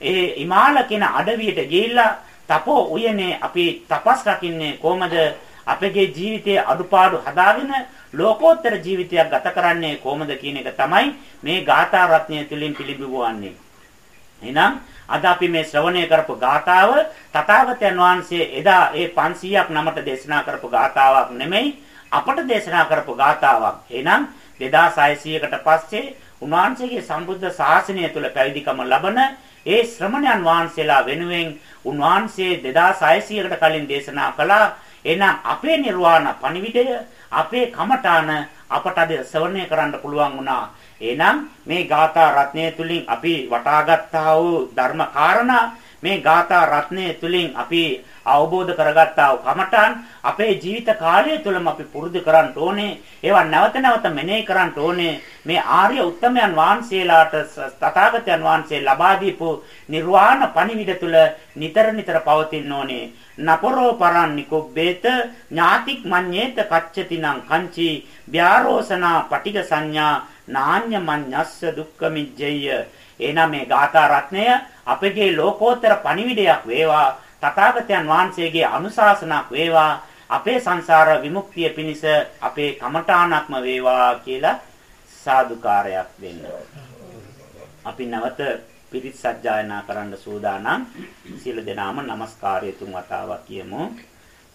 ඒ ඉමාල කියන අඩවියට ගිහිල්ලා තපෝ උයනේ අපි තපස් රකින්නේ කොහමද? අපගේ ජීවිතයේ අඩුපාඩු හදාගෙන ලෝකෝත්තර ජීවිතයක් ගත කරන්නේ කොහොමද කියන එක තමයි මේ ගාථා රත්නය තුලින් පිළිබිඹුවන්නේ. එහෙනම් අද අපි මේ ශ්‍රවණය කරපු ගාථාව තථාගතයන් වහන්සේ එදා ඒ 500ක් නමට දේශනා කරපු ගාථාවක් නෙමෙයි අපට දේශනා කරපු ගාථාවක්. එහෙනම් 2600කට පස්සේ උන්වහන්සේගේ සම්බුද්ධ ශාසනය තුල පැවිදිකම ලබන ඒ ශ්‍රමණයන් වහන්සේලා වෙනුවෙන් උන්වහන්සේ 2600කට කලින් දේශනා කළා. එහෙනම් අපේ නිර්වාණ පණිවිඩය අපේ කමඨාන අපට අද ශ්‍රවණය කරන්න පුළුවන් වුණා. එහෙනම් මේ ගාථා රත්නය තුලින් අපි වටාගත්තා වූ ධර්ම කාරණා මේ ගාථා රත්නය තුලින් අපි අවබෝධ කරගත්තා වූ කමඨාන් අපේ ජීවිත කාලය තුළම අපි පුරුදු කරන්න ඕනේ. ඒවා නැවත නැවත මෙනෙහි කරන්න ඕනේ. මේ ආර්ය උත්තමයන් වහන්සේලාට තථාගතයන් වහන්සේ ලබා දීපු නිර්වාණ පණිවිඩ තුළ නිතර නිතර පවතින්න ඕනේ. නපරෝ පරන් නිකුබ්බේත ඥාතික් මඤ්ඤේත කච්චතිනං කංචි ව්‍යාරෝසනා පටිග සංඥා නාඤ්ඤ මඤ්ඤස්ස දුක්ඛ මිජ්ජය එනනම් මේ ගාථා රත්නය අපගේ ලෝකෝත්තර පණිවිඩයක් වේවා තථාගතයන් වහන්සේගේ අනුශාසනාවක් වේවා අපේ සංසාර විමුක්තිය පිණිස අපේ කමඨාණක්ම වේවා කියලා සාදුකාරයක් දෙන්න. අපි නැවත පිරිත් සජ්ජායනා කරන්න සූදානම්. සියලු දෙනාම নমස්කාරය තුන් වතාවක් කියමු.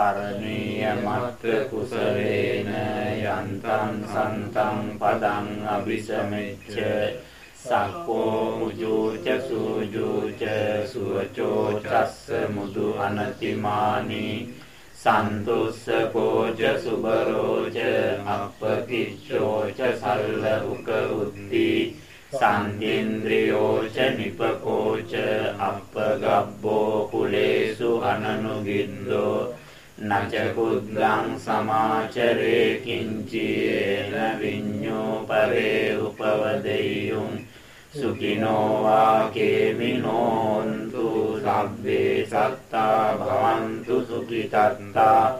කරණීය මත් කුසලේන යන්තං සන්තං පදං අபிසමෙච්ච සක්කෝ මුජෝච සූජෝච සුවචෝ චස්ස මුදු අනතිමානි සන්තුස්සකෝච සුබරෝච අප්පකිච්ඡෝච සල්ල උක උද්දී සංකේන්ද්‍රයෝච නිපකෝච අප්පගබ්බෝ කුලේසු අනනුගින්දෝ නච කුද්දං සමාචරේ කිංචේන විඤ්ඤෝ පරේ උපවදෙය්‍යුම් සුඛිනෝ වාකේ මිනෝන්තු සබ්බේ සත්තා භවන්තු සුඛිතත්තා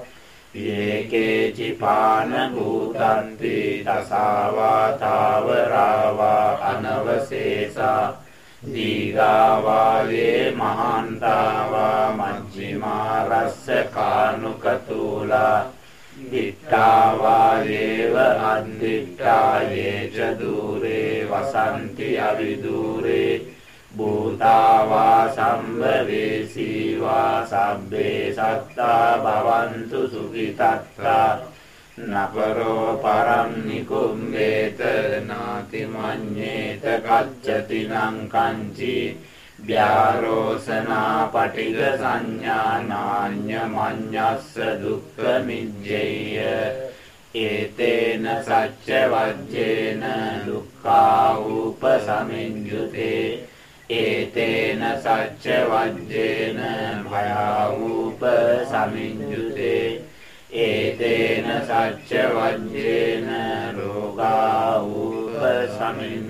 යේකේ චිපාන භූතන්ති තසාවා තාවරාවා අනවසේසා දීගාවාවේ මහන්තාවා මජ්ක්‍ධිමා රස්ස කානුකතූලා දිට්ඨාවායේව අද්දිට්ඨායේ ච দূරේ වසන්ති අවිදූරේ භූතාවා සම්භවේසීවා සබ්බේ සත්තා භවන්තු සුඛිතත්තා නපරෝ පරම් නිකුම්බේත නාති මඤ්ඤේත කච්චති නං කංචි ව්‍යාරෝසනා පටිග සංඥා නාඤ්ඤ මඤ්ඤස්ස දුක්ඛ මිජ්ජේය ඒතේන සච්ච වජ්ජේන දුක්ඛා උපසමිඤ්ජුතේ ඒතේන සච්ච වජ්ජේන භයා උපසමිඤ්ජුතේ ඒතේන සච්ච වජ්ජේන රෝගා උපසමින්ජුතේ